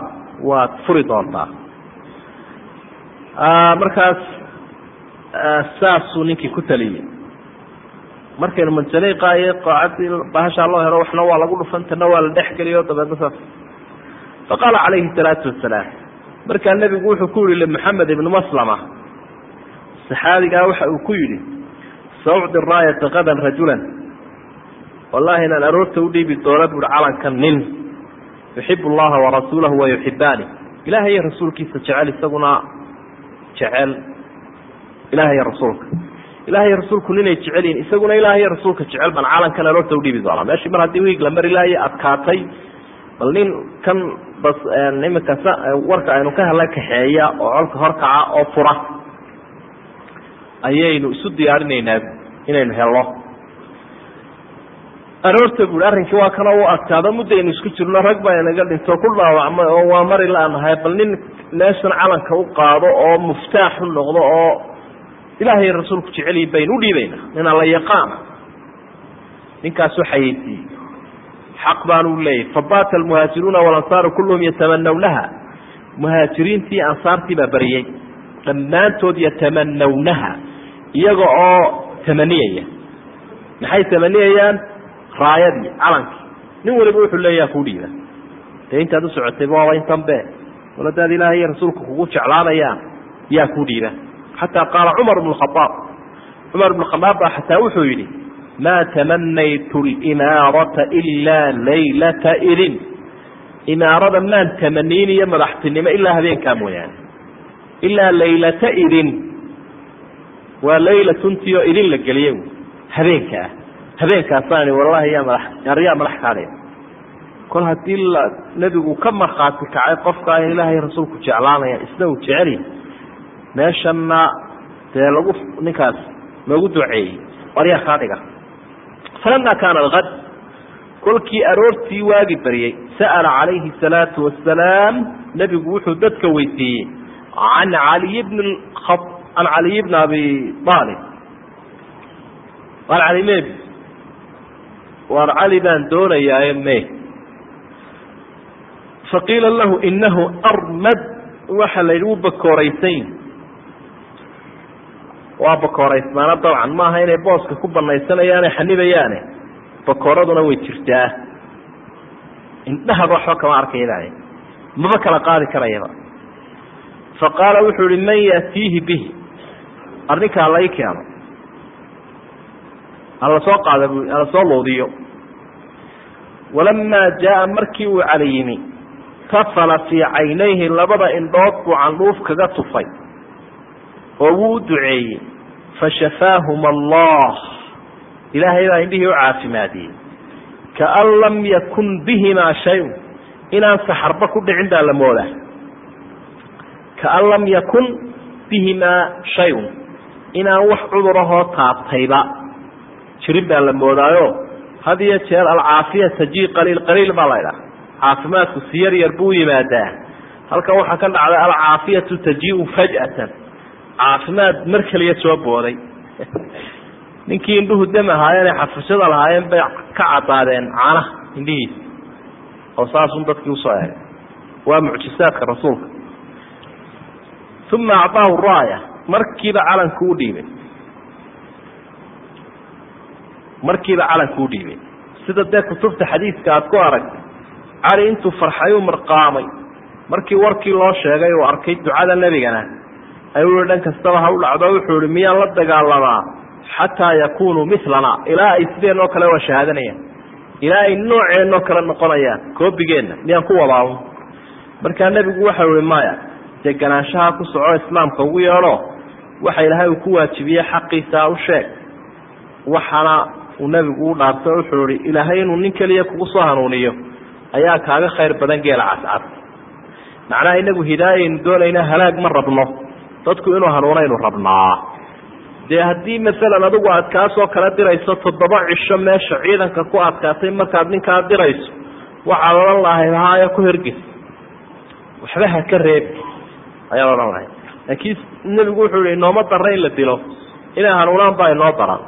waad furi doontaa. Markaas saasuu ninkii ku taliyey. Markaynu manjaniiqa iyo qaacadii bahashaa loo helo waxna waa lagu dhufan waa la dhex geliyo dabeedna saas. Faqaala calayhi salaatu wasalaam markaa nebigu wuxuu ku yihi limaxamed ibnu maslama saxaabigaa waxa uu ku yidhi saucdi raayata qadan rajulan wallahi inaan aroorta udhiibi doona buui calanka nin yuxib allaha warasuulahu wayuxibaani ilahay iyo rasuulkiisa jecel isaguna jecel ilahay rasuulka. Ilahay rasuulku ninay jecel yihiin isaguna ilahay rasuulka jecel baan calankan aroorta udhiibi doonaa. Meeshii mar haddii wiig la mari adkaatay bal nin kan bas iminka warka aynu ka hela kaxeeya oo colka horkaca oo fura ayaynu isu diyaarinaynaa inaynu helno aroorta buui arrinkii waa kana u adkaado muddaynu isku jirno rag baa inaga dhinto ku dhaawacmay oo waa mari laanahay bal nin meeshan calanka u qaado oo muftaax u noqdo oo ilaahay rasuulku jeceliyi baynu u dhiibaynaa nin alla yaqaana. Ninkaasu xayeysiiyey. Xaq baanu leeyahy fabaata almuhaajiruuna walansaaru kulluhum yatamanawnaha muhaajiriintii ansaartii baa bariyey dhammaantood yatamanawnaha iyaga oo tamaniyaya maxay tamaniyayaan raayadii calankii nin waliba wuxuu leeyaha kuu dhiiba dee intaad u socotayba waaba intan be wal hadaad ilaahay iyo rasuulku kugu jeclaanayaan yaa kuu dhiiba xataa qaala cumar bnu khaaab cumar bnu khadaab baa xataa wuxuu yidhi maa tamanaytu limaarata ilaa laylata idin. Imaarada maan tamaniin iyo madaxtinimo ilaa habeenkaa mooyaane. Ilaa laylata idin. Waa laylatuntii oo idin la geliye habeenkaa habeenkaasaani wallahi yaa madax kaadhaya kol haddii nebigu ka markhaati kacay qofka in ilaahay rasuulku jeclaanaya isna uu jeceliy meeshana dee lagu ninkaas loogu duceeyey waryaa kaa dhiga. Falama kaana alkad kolkii aroortii waagi baryey sa'ala calayhi salaatu wasalaam nebigu wuxuu dadka weydiiyey can caliy bni can caliy bni abi aalib waar cali me waar cali baan doonayaaye me. Faqiila lahu inahu armad waxa la yidhi wuu bakooraysan waa bakooraysmaana dabcan maaha inay booska ku banaysanayaane xanibayaane. Bakooraduna way jirtaa. Indhahaba waxba kama arkayaba maba kala qaadi karayaba. Faqaala wuxuu ihi man yatiihi bihi? Arrinka hala ii keeno hala soo qaada bu hala soo loodiyo walamaa jaaa markii uu cali yimi tafala fii caynayhi labada indhood buu candhuuf kaga tufay oo wuu u duceeyey fashafaahuma allah. Ilaahay baa indhihii u caafimaadiyey. Kaan lam yakun bihimaa shayun inaan saxarba ku dhicin baa la moodaa. Kaan lam yakun bihimaa shayun inaan wax cudurahoo taabtayba jirin baa la moodaayo. Had iyo jeer alcaafiya taji qaliil qaliil baa la ydhaha caafimaadku si yar yar buu yimaadaa. Halkan waxaa ka dhacday alcaafiyatu tajiu faj'atan. Caafimaad mar keliya soo booday. Ninkii indhuhu dam ahaayeen ee xafishada lahaayeen bay ka cadaadeen caanaha indhihiisa. Oo saasun dadkii u soo egay waa mucjisaadka rasuulka. Uma acdaahu raaya. Markiiba calanku u dhiibay markiiba calanku u dhiibay. Sida dee kutubta xadiidka aad ku aragtay cali intuu farxayuu marqaamay markii warkii loo sheegay uu arkay ducada nebigana ayuu dhan kastaba ha u dhacdo wuxuu ihi miyaan la dagaalamaa xataa yakunuu milana ilaa ay sideen oo kale waa shahaadanayaan ilaa ay nooceen oo kale noqonayaan koobigeenna miyaan ku wadaawo markaa nebigu waxau ihi maya dee ganaanshaha ku soco islaamka ugu yeedho waxa ilaahay uu ku waajibiyey xaqiisa u sheeg waxaana uu nebigu u dhaartay wuxuu ihi ilaahay inuu nin keliya kugu soo hanuuniyo ayaa kaaga khayr badan geela cascas macnaha inagu hidaayaynu doonayna halaag ma rabno dadku inuu hanuunaynu rabnaa. Dee haddii masalan adigu aad kaasoo kala dirayso toddoba cisho meesha ciidanka ku adkaatay markaad ninkaa dirayso waxaad odhan lahayd haayo ku herges waxba ha ka reebi ayaad odhan lahayd laakiin nebigu wuxuu yihi inooma darra in la dilo inay hanuunaan baa inoo daran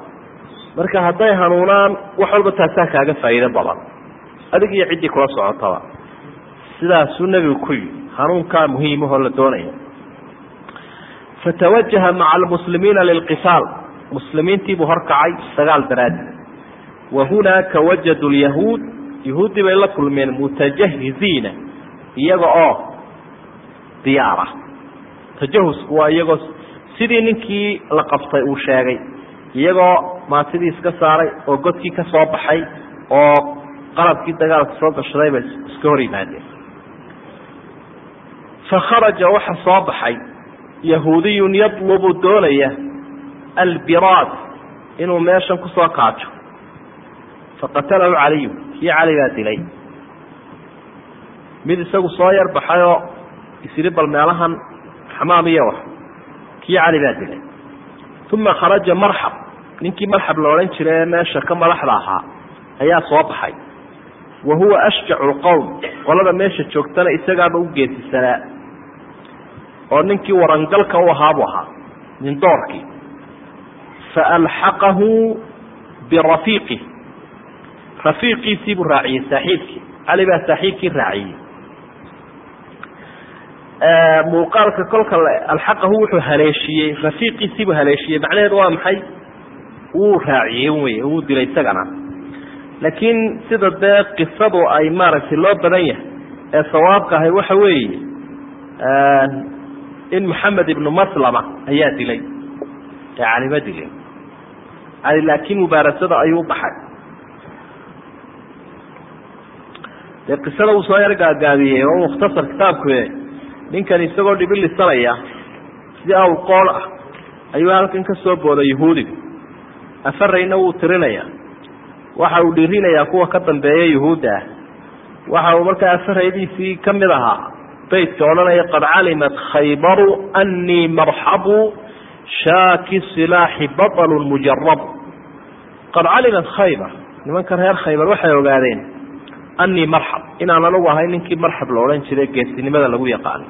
marka hadday hanuunaan wax walba taasaa kaaga faa'iido badan. Adig iyo ciddii kula socotaba. Sidaasuu nebigu ku yidhi hanuunkaa muhiimahoo la doonaya. Fatawajaha maca almuslimiina lilqitaal muslimiintiibuu horkacay dagaal daraadi wa hunaaka wajadu lyahuud yahuuddii bay la kulmeen mutajahiziina iyaga oo diyaara tajahusku waa iyagoo sidii ninkii la qabtay uu sheegay iyagoo maatidii iska saaray oo godkii ka soo baxay oo qalabkii dagaalka soo gashaday bay iska hor yimaadeen. Fakharaja waxa soo baxay yahuudiyun yadlubu doonaya albiraad inuu meeshan ku soo kaajo. Faqatalahu caliyu kii cali baa dilay. Mid isagu soo yar baxayoo isiri bal meelahan xamaam wax kii cali baa dilay uma kharaja marxab ninkii marxab la odhan jiray ee meesha ka madaxda ahaa ayaa soo baxay. Wa huwa ashjacu lqowm qolada meesha joogtana isagaaba u geesisanaa oo ninkii warangalka u ahaabuu ahaa nin doorkii faalxaqahu birafiiqih rafiiqiisii buu raaciyey saaxiibkii. Cali baa saaxiibkii raaciyey muuqaalka kolka alxaqahu wuxuu haleeshiyey rafiiqiisiibuu haleeshiyey. Macnaheedu waa maxay? Wuu raaciyey wey wuu dilay isagana. Laakiin sida dee qisadu ay maaragtay loo badan yahay ee sawaabka ahay waxa weeye in maxamed ibnu maslama ayaa dilay. Ee calima dilay laakiin mubaarasada ayuu baxay. Dee qisada uu soo yar gaagaabiyey oo mukhtasar kitaabku ninkan isagoo dhibilisanaya sidii awl qool ah ayuu halkan ka soo booday yahuudigu afarayna wuu tirinaya waxa uu dhirinayaa kuwa ka dambeeya yuhuudda ah waxa uu markaa afaraydiisii ka mid ahaa baytka odhanaya qad calimat khaybaru anii marxabu shaaki silaaxi baطlu mujarabu qad calimat khaybar nimanka reer khaybar waxay ogaadeen anii marxab inaan anugu ahay ninkii marxab la odhan jiray geesinimada lagu yaqaano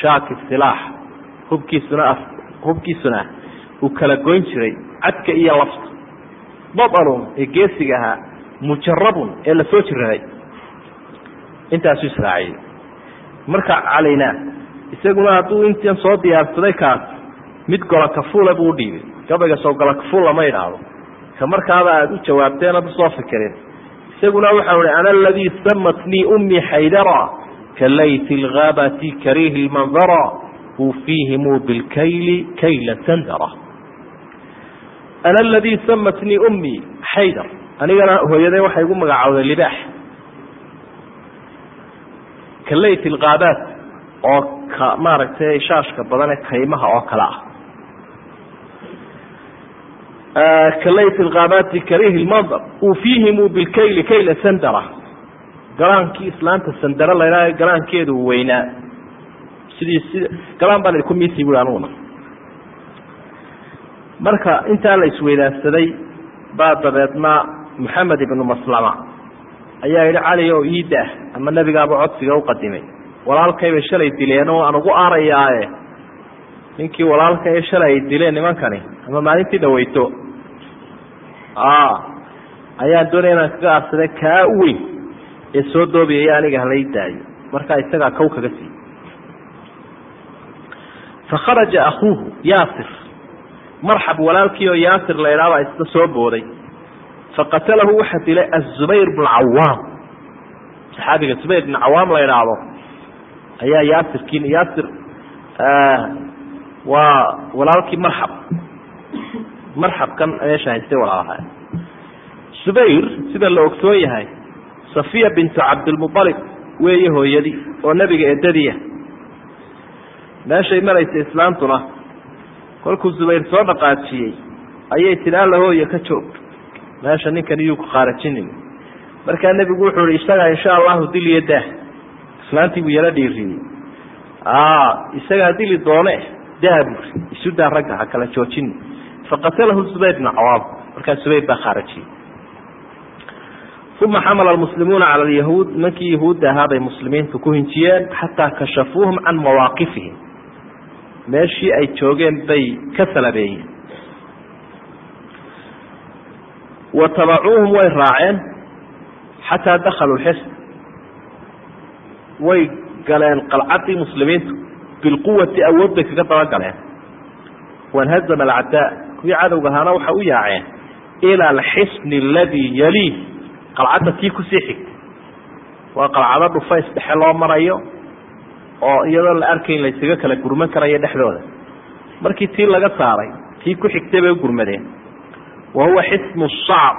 shaaki silaax. Hubkiisuna hubkiisuna uu kala goyn jiray cadka iyo lafta. Babalun ee geesiga ahaa mujarabun ee la soo jiraday intaasu israaciyey marka calina isaguna hadduu intan soo diyaarsaday kaas mid golokafula buu udhiibay gabayga soo golokaful lama idhaahdo. Ka markaaba aada u jawaabteen ad u soo fikirin isaguna waxau hi ana aladii samatnii ummi xaydara kalayt lgaabati kariihi lmandara ufiihimu bilkayli kayla sandara ana aladii samatnii ummi xaydar anigana hooyaday waxay igu magacowday libaax kalayt lgaabaat oo ka maaragtay shaashka badan kaymaha oo kale ah kalayt lgaabaati kariihi lmandar ufiihimu bilkayli kayla sandara galaankii islaanta sandara laydhaha galaankeedu weynaa sidii si galaan baan idinku miisi bui anuguna marka intaa la isweydaarsaday baa dabeedna maxamed ibnu maslama. Ayaa yidhi cali oo iida ah ama nebigaaba codsiga uqadimay walaalkaybay shalay dileen oo aan ugu aarayaae ninkii walaalka ee shalay ay dileen nimankani ama maalintii dhaweyto. Ayaan doonaya inaan kaga aarsaday kaa u weyn ee soo doobiyaya aniga halay daayo. Markaa isagaa kow kaga siiy fakharaja akuuhu yaasir. Marxab walaalkii oo yaasir la idhaabaa isla soo booday. Faqatalahu waxaa dilay azubayr bnu cawaam saxaabiga zubayr bnu cawaam la idhaahdo ayaa yaasirkiin yaasir waa walaalkii marxab. Marxabkan meesha haystay walaalaha. Zubayr sida la ogsoon yahay safiya bintu cabdilmualib weeye hooyadii oo nebiga eedadiia meeshay maraysa islaantuna kolkuu zubayr soo dhaqaajiyey ayay tidhi alla hooya ka joog. Meesha ninkan iyuu ku qaarajinin markaa nebigu wuxuu ihi isagaa insha allahu diliyo daah. Islaantii buu yala dhiiriyey isagaa dili doone daa buuri isu daa ragga ha kala joojini faqatalahu zubayr bna cawaam markaa zubayr baa khaarajiyey uma xamala almuslimuuna cala alyahuud nimankii yahuudda ahaa bay muslimiintu ku hinjiyeen xataa kashafuuhum can mawaaqifihim meeshii ay joogeen bay ka salabeeyeen wa tabacuuhum way raaceen xataa dakhaluu xisn way galeen qalcaddii muslimiintu bilquwati awood bay kaga daba galeen wanhazama alcadaa kuwii cadowga ahaana waxay u yaaceen ila alxisni aladii yaliih qalcadda tii ku sii xigtay waa qalcado dhufays dhexe loo marayo oo iyadoo la arkayn laysaga kala gurman karayo dhexdooda. Markii tii laga saaray tii ku xigtay bay u gurmadeen. Wa huwa xisnu shacb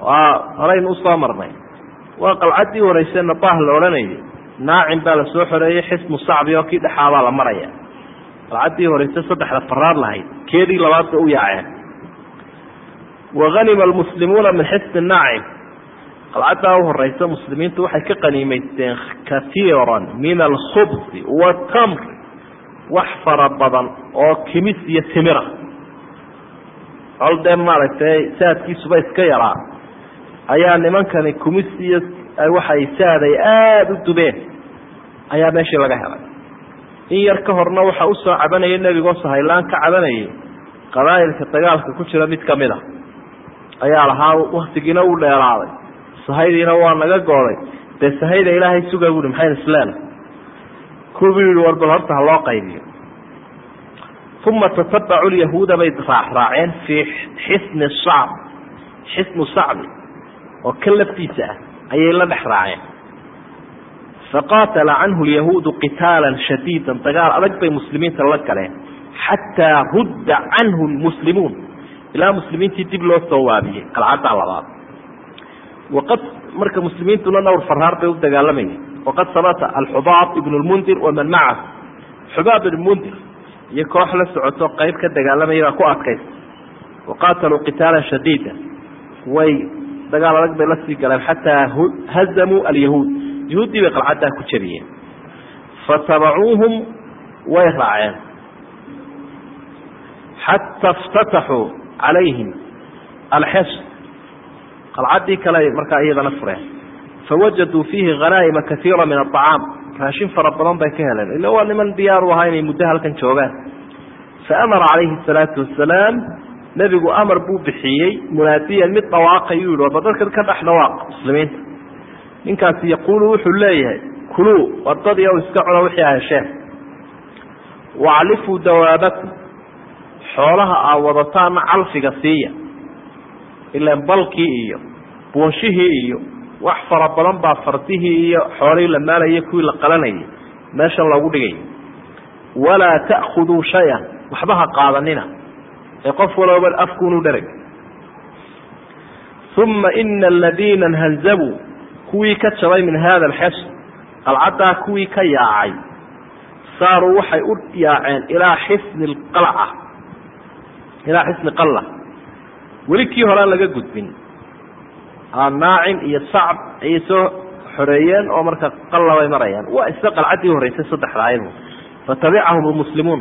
waa horaynu u soo marnay. Waa qalcaddii horeyse nabaah la odhanayay naacim baa la soo xoreeyey xisnu sacbi oo kii dhexaabaa la maraya. Qalcaddii horeyse saddexda faraar lahayd keedii labaad bay u yaaceen wahanima almuslimuuna min xisni naacim qalcaddaa u horeysa muslimiintu waxay ka qaniimaysteen kaiiran min alkhubsi watamri wax fara badan oo kimis iyo timira col dee maaragtay saadkiisuba iska yaraa. Ayaa nimankani kumis iyo waxay saaday aada u dubeen. Ayaa meeshii laga helay. In yar ka horna waxa u soo cabanaya nebigoo sahaylaan ka cabanayay. Qabaa'ilka dagaalka ku jira mid ka mid a ayaa lahaa waktigiina uu dheeraaday. Sahaydiina waa naga gooday. Dee sahayda ilaahay suga buui maxayn isleena kuwuu yihi war bal horta ha loo qaybiyo. Uma tatabacu lyahuuda bay raacraaceen fii xisni shacb xisnu sacbi oo ka laftiisa ah ayay la dhex raaceen. Faqaatala canhu lyahuudu qitaala shadiida dagaal adag bay muslimiinta la galeen xataa rudda canhu lmuslimuun ilaa muslimiintii dib loo soo waabiyey qalcaddaa labaad. Waqad marka muslimiintuna dhowr faraar bay u dagaalamayeen waqad sabata alxubaab ibn lmundir waman macahu xubaab ibn mundir iyo koox la socoto qayb ka dagaalamaya baa ku adkaysa waqaataluu qitaala shadiida. Way dagaal adag bay la galeen xataa hazamuu alyahuud. Yahuuddii bay qalcaddaa ku jabiyeen fatabacuuhum way raaceen. Xata iftataxuu calayhim alxes qalcaddii kale markaa iyadana fureen fawajaduu fiihi khanaa'ima kaiira min aacaam raashin fara badan bay ka heleen ila waa niman diyaaru ahaa inay muddo halkan joogaan faamara calayhi asalaatu wasalaam nebigu amar buu bixiyey munaadiyan mid dhawaaqayuu yihi warba dadka ka dhex dhawaaq muslimiinta ninkaasi yaquulu wuxuu leeyahay kuluu war dad iska cuno wixii hesheen waclifuu dawaabakum xoolaha aa wadataana calfiga siiya ilaan balkii iyo buunshihii iyo wax fara badan baa fardihii iyo xoolihii la maalayay kuwii la qalanayay meeshan loogu dhigay. Walaa ta'khuduu shay-an waxba ha qaadanina. Ee qof walooba afkuunu dhereg uma ina aladiina nhanzabuu kuwii ka jabay min hada alxesn qalcaddaa kuwii ka yaacay saaruu waxay u yaaceen ilaa xisni qalca ilaa xisni qalla. Weli kii horean laga gudbin. Naacim iyo sacb ayay soo xoreeyeen oo marka qalla bay marayaan. Waa isla qalcaddii horreysay saddexda ayadu fatabicahum lmuslimuun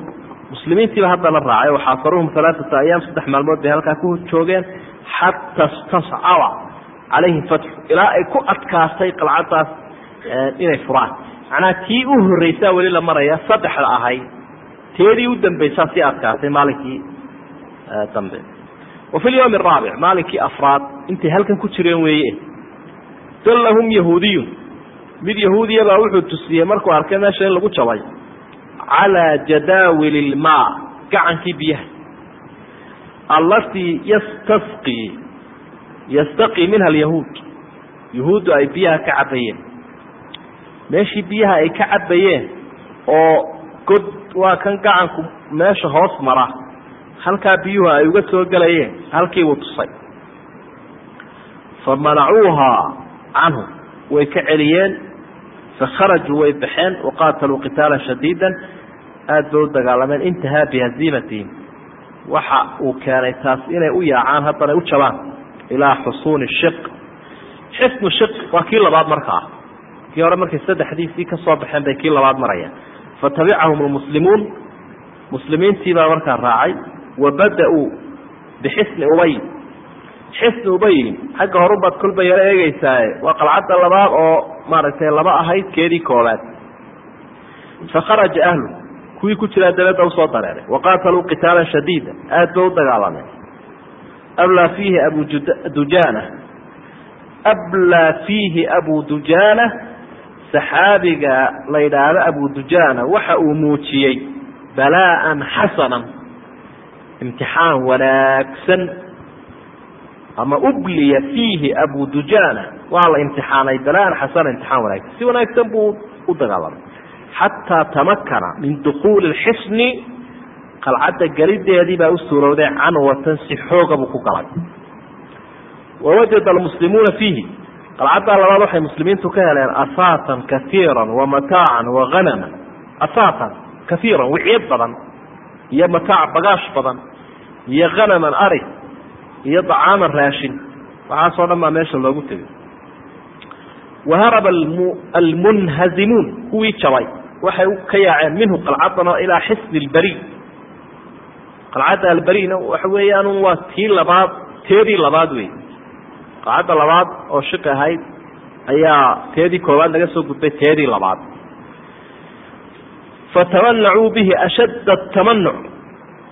muslimiintiiba haddana raacay waxaasaruhum alaaata ayaam saddex maalmood bay halkaa ku joogeen. Xata stascaba calayhim fatxu ilaa ay ku adkaatay qalcaddaas inay furaan. Macnaha tii u horreysaa weli la maraya saddexda ahayd teedii u dambeysaa sii adkaatay maalinkii dambe. Wa fi lyawmi araabic maalinkii afraad intay halkan ku jireen weeye. Dallahum yahuudiyun. Mid yahuudiya baa wuxuu tusiyey markuu arkay meesha in lagu jabay calaa jadaawil ilmaa gacankii biyaha. Allatii yastasqii yastaqii minha alyahuud. Yahuuddu ay biyaha ka cabayeen meeshii biyaha ay ka cabayeen oo god waa kan gacanku meesha hoos mara halkaa biyuhu ay uga soo gelayeen halkiibuu tusay. Fa manacuuhaa canhu way ka celiyeen fakharajuu way baxeen waqaataluu qitaala shadiidan aada bay u dagaalameen intahaa bihaziimatihim. Waxa uu keenay taas inay u yaacaan haddana u jabaan ilaa xusuuni shiq. Xisnu shiq waa kii labaad markaa kii hore markay saddexdiisii ka baxeen bay kii labaad marayaan. Fatabicahum lmuslimuun muslimiintiibaa markaa raacay wa bada-uu bixisni ubay xisni ubayin xagga horubaad kolba yaro eegeysaaye waa qalcadda labaad oo maaragtay laba ahayd keedii koobaad fakharaja ahlu kuwii ku jiraa dabadda u soo dareeray waqaataluu qitaala shadiida aada bay u dagaalameen ablaa fiihi abu dujaana ablaa fiihi abu dujaana saxaabiga la yidhaahdo abu dujaana waxa uu muujiyey balaa'an xasanan imtixaan wanaagsan ama ubliya fiihi abu dujaana. Waa la imtixaanay balaan xasana imtixaan wanaagsan. Si wanaagsan buu u dagaalamay. Xataa tamakana min dukuuli lxisni qalcadda gelideedii baa u suurowday canwatan si xooga buu ku galay. Wawajada almuslimuuna fiihi. Qalcaddaa labaad waxay muslimiintu ka heleen asaatan kaiira wamataacan wahanama asaatan kaiiran wiciyad badan iyo mataac bagaash badan iyo hanaman ari iyo dacaaman raashin. Waxaasoo dhan baa meesha loogu tegay. Waharaba almunhazimuun kuwii jabay. Waxay ka yaaceen minhu qalcadana ilaa xisni lbari qalcadda albarina waxa weeyaan waa tii labaad teedii labaad wey qalcadda labaad oo shiq ahayd ayaa teedii koowaad laga soo gudbay teedii labaad. Fatamanacuu bihi ashadda tamanuc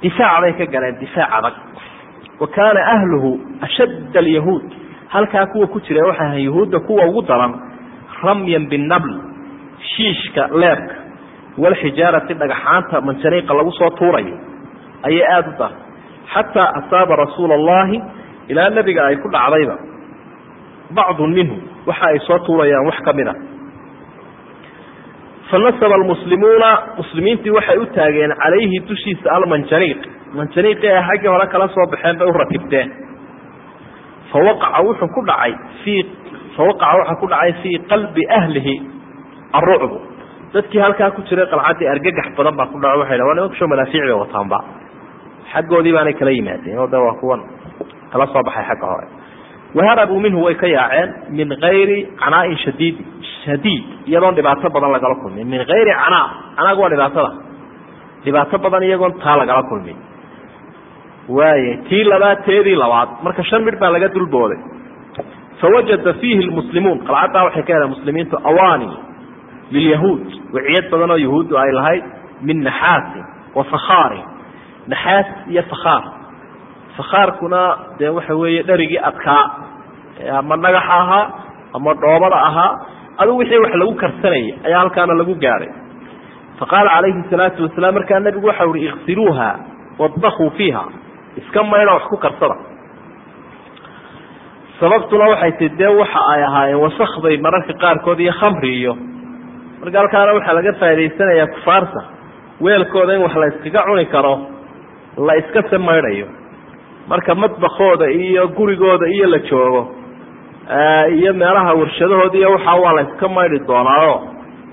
difaac bay ka galeen difaac adag wa kaana ahluhu ashadd alyahuud halkaa kuwa ku jira waxay ahay yahuudda kuwa ugu daran ramyan binabl shiishka leebka walxijaarati dhagaxaanta manjaniiqa lagu soo tuurayo ayay aada u daran xataa asaaba rasuula allahi ilaa nebiga ay ku dhacdayba bacdun minhu waxa ay soo tuurayaan wax ka mid a fanasaba almuslimuuna muslimiintii waxay u taageen calayhi dushiisa almanjaniiq manjaniiqii ay xaggii hore kala soo baxeen bay u rakibteen fawaqaca wuxuu ku dhacay fii fawaqaca waxaa ku dhacay fii qalbi ahlihi arucbu dadkii halkaa ku jiray qalcaddii argagax badan baa ku dhaco waxay waa nimanka sho malaafiic bay wataanba xaggoodii baanay kala yimaadeen oo de waa kuwan kala soo baxay xagga hore waharabuu minhu way ka yaaceen min gayri canaain shadiidi shadiid iyadoon dhibaato badan lagala kulmin min gayri canaa canaagu waa dhibaatada dhibaato badan iyagoon taa lagala kulmin waaya tii labaad teedii labaad marka shan midh baa laga dulbooday fawajada fiihi lmuslimuun qalcaddaa waxay ka heleen muslimiintu awaani lilyahuud wiciyad badan oo yahuuddu ay lahayd min naxaasin wa fakhaarin naxaas iyo fakhaar fakhaarkuna dee waxa weeye dharigii adkaa. Ama dhagaxa ahaa ama dhoobada ahaa adu wixii wax lagu karsanayay ayaa halkaana lagu gaadhay faqaala calayhi salaatu wasalaam markaa nabigu waxa uhi iksiluuha wadbakuu fiiha. Iska maydha wax ku karsada. Sababtuna waxay tii dee waxa ay ahaayeen wasakday mararka qaarkood iyo khamri iyo. Marka halkaana waxaa laga faa'idaysanayaa kufaarta. Weelkooda in wax la iskaga cuni karo la iska se maydhayo marka madbakooda iyo gurigooda iyo la joogo iyo meelaha warshadahooda iyo waxaa waa la iska maydhi doonaayo.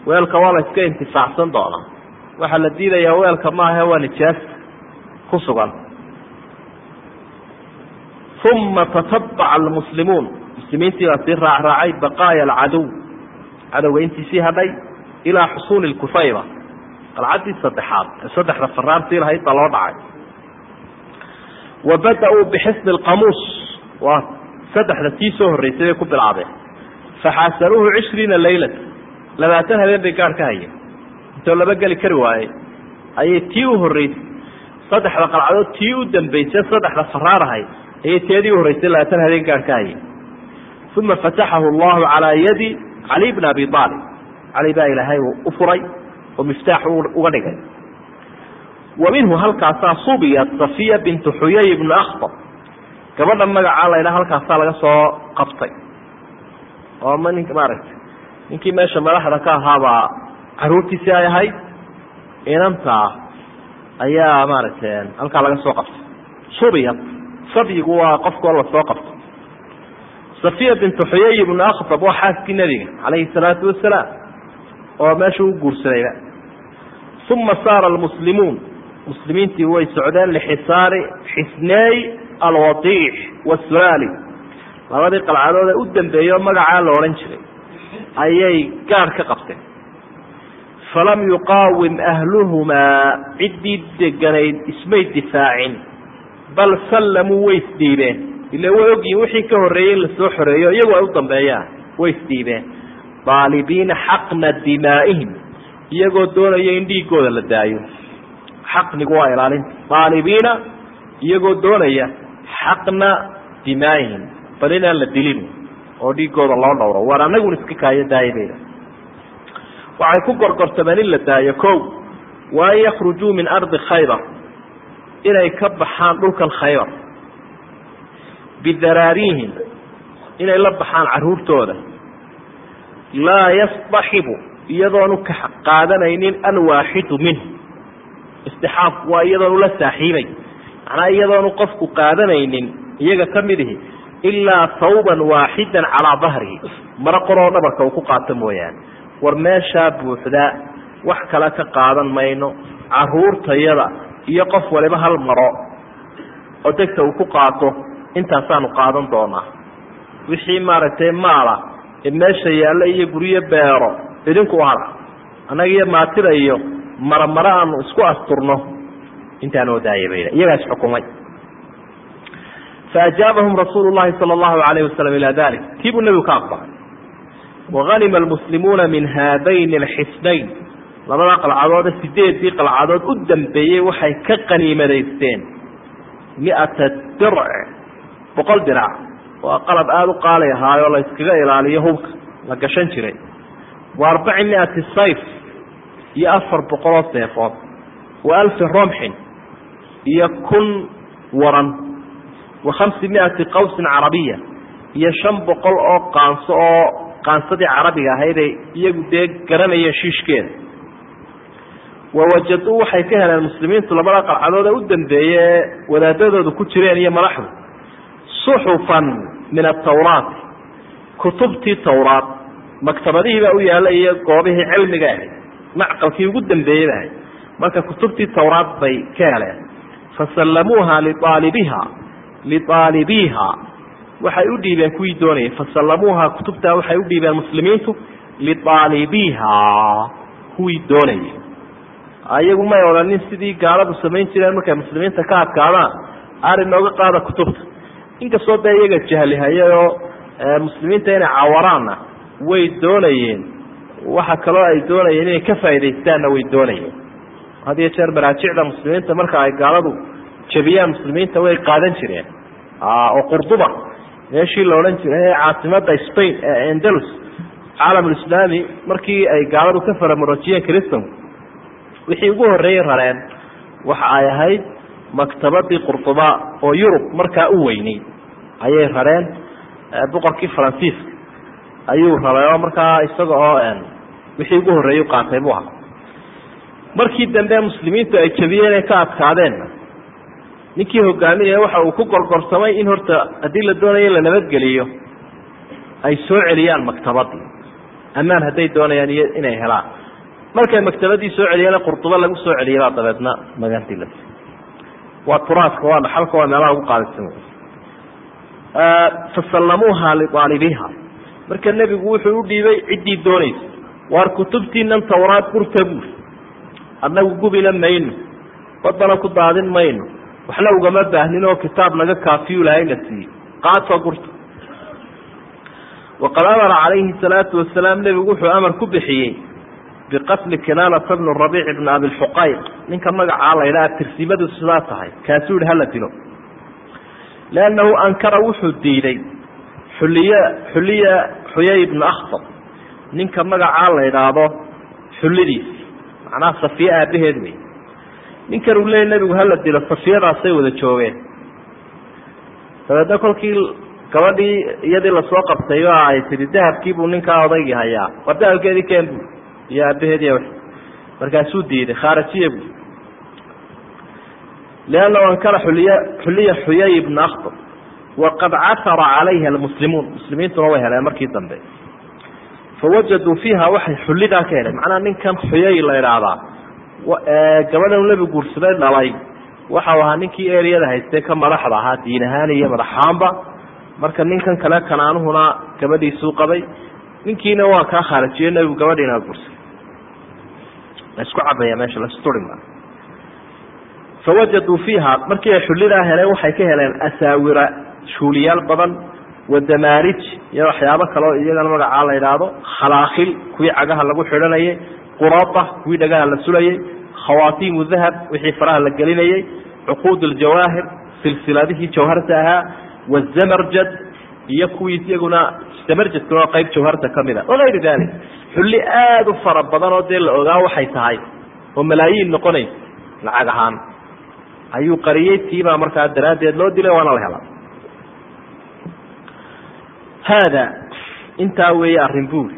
Weelka waa la iska intifaacsan doonaa. Waxaa la diidayaa weelka maaha waa nijaas ku sugan. Uma tatabaca almuslimuun. Muslimiintii baa sii raacraacay baqaaya alcadow cadowga intiisii hadhay ilaa xusuuni lkufayba qalcaddii saddexaad ee saddexda faraartii lahayd baa loo dhacay wa bada-uu bixisni lqamuus waa saddexda tii soo horreysay bay ku bilaabeen faxaasanuuhu cishriina laylata labaatan habeen bay gaadh ka hayeen intoo laba geli kari waayey ayay tii u horreysay saddexda qalcadood tii u dambeysay saddexda faraar ahayd ayay teedii u horreysay labaatan habeen gaadh ka hayeen uma fataxahu allahu calaa yadi cali bna abi aalib cali baa ilaahay u furay oo miftaax uga dhigay wa minhu halkaasaa subiyat safiya bintu xuyay ibnu akhtab. Gabadha magacaa laydha halkaasaa laga soo qabtay. Oo ma nink maaragtay ninkii meesha madaxda ka ahaabaa caruurtiisii ay ahayd. Inantaa ayaa maaragtay halkaa laga soo qabtay. Subiyat sabyigu waa qofkoo la soo qabto safiya bintu xuyay ibnu akhtab waa xaaskii nebiga calayhi salaatu wasalaam oo meesha u guursadayba uma saara almuslimuun muslimiintii way socdeen lixisaari xisneey alwadiix wasulaali. Labadii qalcadood ee u dambeeyo magacaa la odhan jiray ayay gaadh ka qabteen. Falam yuqaawim ahluhumaa ciddii deganayd ismay difaacin bal sallamuu way isdhiibeen ila way ogyihiin wixii ka horreeyey in la soo xoreeyo iyagu ay u dambeeyaan way isdhiibeen daalibiina xaqna dimaa'ihim iyagoo doonaya in dhiigooda la daayo xaqnigu waa ilaalinta daalibiina iyagoo doonaya xaqna dimaa'ihim bal inaan la dilin oo dhiigooda loo dhowro. Waar anagun iska kaayo daaya bayda waxay ku gorgortameen in la daayo ko wa an yakrujuu min ardi khaybar. Inay ka baxaan dhulkan khaybar. Bidaraariihim inay la baxaan caruurtooda. Laa yasdaxibu iyadoonu ka qaadanaynin alwaaxidu minhu istixaabku waa iyadoonu la saaxiibay. Macnaa iyadoonu qofku qaadanaynin iyaga ka mid ihi ilaa hawban waaxidan calaa dahrihi maro qoroo dhabarka uu ku qaato mooyaane. War meeshaa buuxdaa wax kale ka qaadan mayno caruurtayada iyo qof waliba hal maro oo degta uu ku qaato intaasaanu qaadan doonaa. Wixii maaragtay maala ee meesha yaalla iyo guryo beero idinku hada annaga iyo maatida iyo maromaro aanu isku asturno. Intaanoo daaya bayda. Iyagaas xukumay. Faajaabahum rasuulu llahi sala allahu alayhi wasalam ilaa dalik. Tii buu nebigu ka aqbalay. Wahanima almuslimuuna min haadayni alxisnayn. Labada qalcadoode sideedii qalcadood u dambeeyey waxay ka qaniimadaysteen. Miata dirc boqol dirac waa qalab aada u qaali ahaayoo la ilaaliyo hubka. La gashan jiray. Wa arbaci miati sayf iyo afar boqoloo seefood wa alfi romxin iyo kun waran wa khamsi miati qawsin carabiya iyo shan boqol oo qaanso oo qaansadii carabiga ahayday iyagu dee garanayeen shiishkeeda. Wawajaduu waxay ka heleen muslimiintu labada qalcadood ee u dambeeye ee wadaadadoodu ku jireen iyo madaxdu suxufan min atawraati kutubtii tawraad maktabadihii baa u yaalla iyo goobihii cilmiga ahayd macqalkii ugu dambeeyey ba ahayd marka kutubtii tawraad bay ka heleen. Fasallamuuha liaalibiha liaalibiiha waxay u dhiibeen kuwii doonayay. Fasallamuuha kutubtaa waxay u dhiibeen muslimiintu liaalibiiha kuwii doonayay. Ayagu may odhanin sidii gaaladu samayn jireen markay muslimiinta ka adkaadaan arrin nooga qaada kutubta. Inkastoo dee iyaga jahlihayayoo muslimiinta inay cawaraanna way doonayeen waxa kaloo ay doonayeen inay ka faaidaystaanna way doonayeen. Had iyo jeer maraajicda muslimiinta marka ay gaaladu jebiyaan muslimiinta way qaadan jireen. Oo qurduba meeshii la odhan jiray ee caasimada spain ee andalus caalamulislaami markii ay gaaladu ka faramurajiyeen christanku wixii ugu horreeyey rareen waxa ay ahayd maktabadii qurduba oo yurub markaa u weynay ayay rareen boqorkii faransiiska ayuu raray oo markaa isaga oo wixii ugu horreeyey qaatay buu ahaa. Markii dambe muslimiintu ay jabiyeen ee ka adkaadeenna ninkii hogaaminaya waxa uu ku gorgorsamay in horta haddii la doonayo la nabadgeliyo ay soo celiyaan maktabadii. Ammaan hadday doonayaan iyo inay helaan. Markay maktabadii soo celiyeen qurdubo lagu soo celiyabaa dabeedna magantii la waa turaadka waa dhaxalka waa meelaha ugu qaalisan fasallamuuha liaalibiha marka nebigu wuxuu u dhiibay ciddii doonaysa waar kutubtiinan tawraad burta buur annagu gubina mayno badana ku daadin mayno waxna ugama baahnin oo kitaab naga kaafiyu lahayna siiyey. Qaatoo gurta waqad amara calayhi salaatu wasalaam nebigu wuxuu amar ku bixiyey biqatli kinaanata bni rabiic bni abilxuqayq ninka magacaa la ydhaha tirsimadu sidaa tahay. Kaasuu yihi hala dilo liannahu ankara wuxuu diiday xuliya xuliya xuyay ibna akhtab ninka magacaa la idhaahdo xullidiisi macnaha safiye aabaheed wey ninkan uu leeyay nebigu hala dilo safiyadaasay wada joogeen. Dabeedna kolkii gabadhii iyadii la soo qabtay oo ay tihi dahabkiibuu ninkaa odaygii hayaa. War dahabkeedii keen bu iyo aabaheediy markaasuu diiday khaarajiya bu liannahu ankara xuliya xuliya xuyay ibna akhtab waqad casara calayha almuslimuun. Muslimiintuna way heleen markii dambe fawajaduu fiiha waxay xullidaa ka heleen macnaha ninkan xuyay la idhaahdaa gabadhan nebi guursaday dhalay waxau ahaa ninkii eriyada haystee ka madaxda ahaa diin ahaan iyo madaxaanba marka ninkan kale kanaanuhuna gabadhiisuu qabay ninkiina waa kaa khaarajiyo nebigu gabadhiina guursaday la isku cabaya meesha lasturia fawajaduu fiiha markii ay xullidaa heleen waxay ka heleen asaawira shuuliyaal badan wadamaarij iyo waxyaabo kaleo iyagana magacaa la idhaahdo khalaakil kuwii cagaha lagu xidhanayay qurada kuwii dhagaha la sulayay khawaatiimu dahab wixii faraha la gelinayay cuquud aljawaahir silsiladihii jawharta ahaa wazamarjad iyo kuwii iyaguna zamarjadkuna waa qayb jawharta ka mid a wagayri dalik. Xulli aada u fara badan oo dee la ogaa waxay tahay oo malaayiin noqonaysa lacag ahaan. Ayuu qariyey tiibaa markaa daraaddeed loo dilay waana la hela haada intaa weeye arrin buuri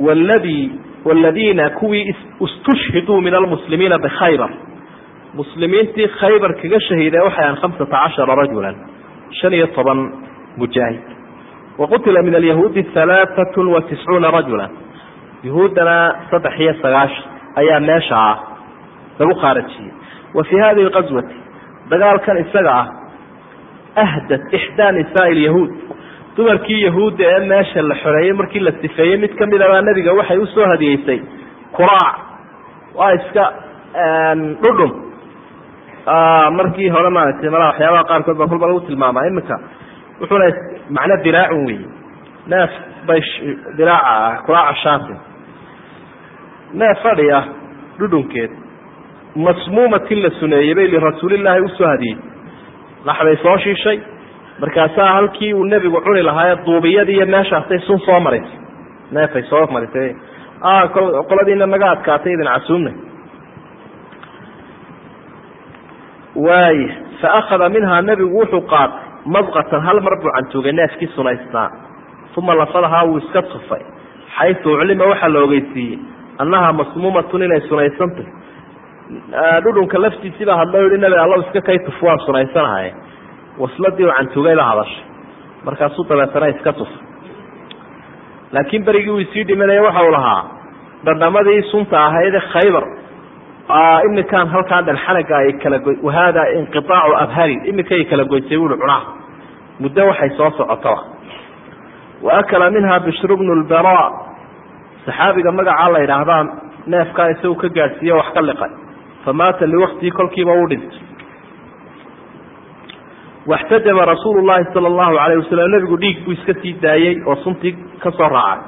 wladii wladiina kuwii istushhiduu min almuslimiina bikhaybar muslimiintii khaybar kaga shahiidee waxay ahan hamsata cashara rajulan shan iyo toban mujaahid waqutila min alyahuudi halaaat wa tiscuuna rajula yahuuddana saddex iyo sagaashan ayaa meesha ah lagu khaarajiyey wa fii hadihi qaswati dagaalkan isaga ah ahdat ixdaa nisaai lyahuud dumarkii yahuudda ee meesha la xoreeyey markii la sifeeyey mid ka mid a baa nebiga waxay u soo hadiyeysay. Kuraac waa iska dhudhum. Markii hore maaragtay malaa waxyaabaha qaarkood baa kolba lagu tilmaamaa iminka. Wuxuuna macno diraacun wey neef bay diraaca ah kuraaca shaatin neef fadhi ah dhudhunkeed. Masmuumatin la suneeyey bay lirasuulillaahi u soo hadiyey. Laxday soo shiishay markaasaa halkii uu nebigu cuni lahaaye duubiyadii iyo meeshaasay sun soo marisay neefay soo marisay qoladiina naga adkaatay idin casuumna waay fa akhada minhaa nebigu wuxuu qaatay madqatan hal mar buu cantuugay neefkii sunaysnaa uma lafadahaa wuu iska tufay. Xaysu uclima waxaa la ogeysiiyey annahaa masmuumatun inay sunaysantay. Dhudhunka laftiisibaa hadloo yihi nebi allow iska kay tuf waan sunaysanahay wasladii u cantugay la hadashay. Markaasuu dabeetana iska tufay laakiin berigii uu isii dhimanaya waxa uu lahaa dhadhamadii sunta ahaydee khaybar. Imikaan halkaa dhalxanaga ay kala goy wahaada inqiaacu abhari imikay kala goysay buui cunaha muddo waxay soo socotaba wa. Akala minha bishru bnu lbara saxaabiga magacaa la yidhaahdaa neefkaa isagu ka gaadhsiiye wax ka liqay. Famaata liwaktii kolkiiba uu dhintay waxtajaba rasuulu llahi sala allahu alayh wasalam nebigu dhiig buu iska sii daayey oo suntii ka soo raacay.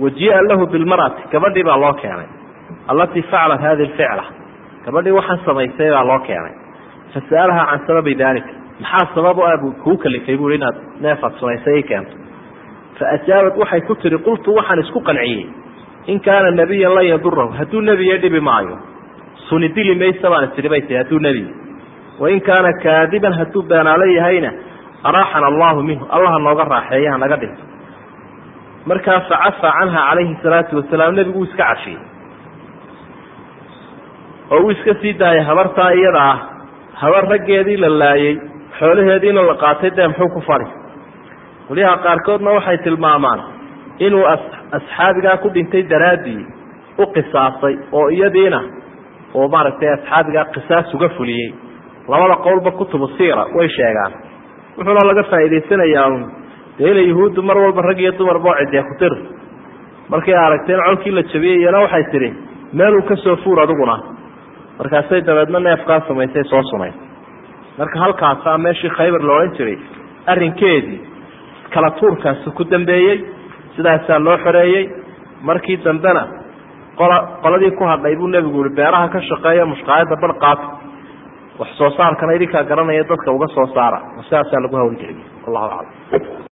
Wajii'a lahu bilmar'ati gabadhii baa loo keenay. Allatii facalat hadi lficla gabadhii waxaan samaysay baa loo keenay. Fasa'alaha can sababi daalika maxaa sabab u ah buu kuu kalifay bui inaad neefaad sunaysay i keento. Faajaabat waxay ku tihi qultu waxaan isku qanciyey in kaana nebiyan lan yadurahu hadduu nebiya dhibi maayo suni dili maysa baan istiri bay tihi hadduu nebiy wain kaana kaadiban hadduu beenaalo yahayna araaxana allahu minhu allaha nooga raaxeeya hanaga dhinto markaa facafa canha calayhi salaatu wasalaam nebigu uu iska cafiyey oo uu iska sii daayay habartaa iyada ah habar raggeedii la laayey xoolaheediina la qaatay dee muxuu ku fadhi. Qolyaha qaarkoodna waxay tilmaamaan inuu asxaabigaa ku dhintay daraaddii u qisaasay oo iyadiina oo maaragtay asxaabigaa qisaas uga fuliyey labada qowlba kutubu siira way sheegaan. Wuxuuna laga faa'idaysanayaa un dee inay yuhuuddu mar walba rag iyo dumarba oo cidee ku tir. Markay aragteen colkii la jabiyey iyana waxay tidhi meeluu ka soo fuur adiguna. Markaasay dabeedna neefkaa samaysay soo sunayd marka halkaasaa meeshii khaybar la odhan jiray arrinkeedii kala tuurkaasi ku dambeeyey sidaasaa loo xoreeyey. Markii dambena qola qoladii ku hadhay buu nebigu yihi beeraha ka shaqeeya mushqaayadda bar qaato wax soo saarkana idinkaa garanaya dadka uga soo saara. Sidaasaa lagu hawlgeliyay wallahu aclam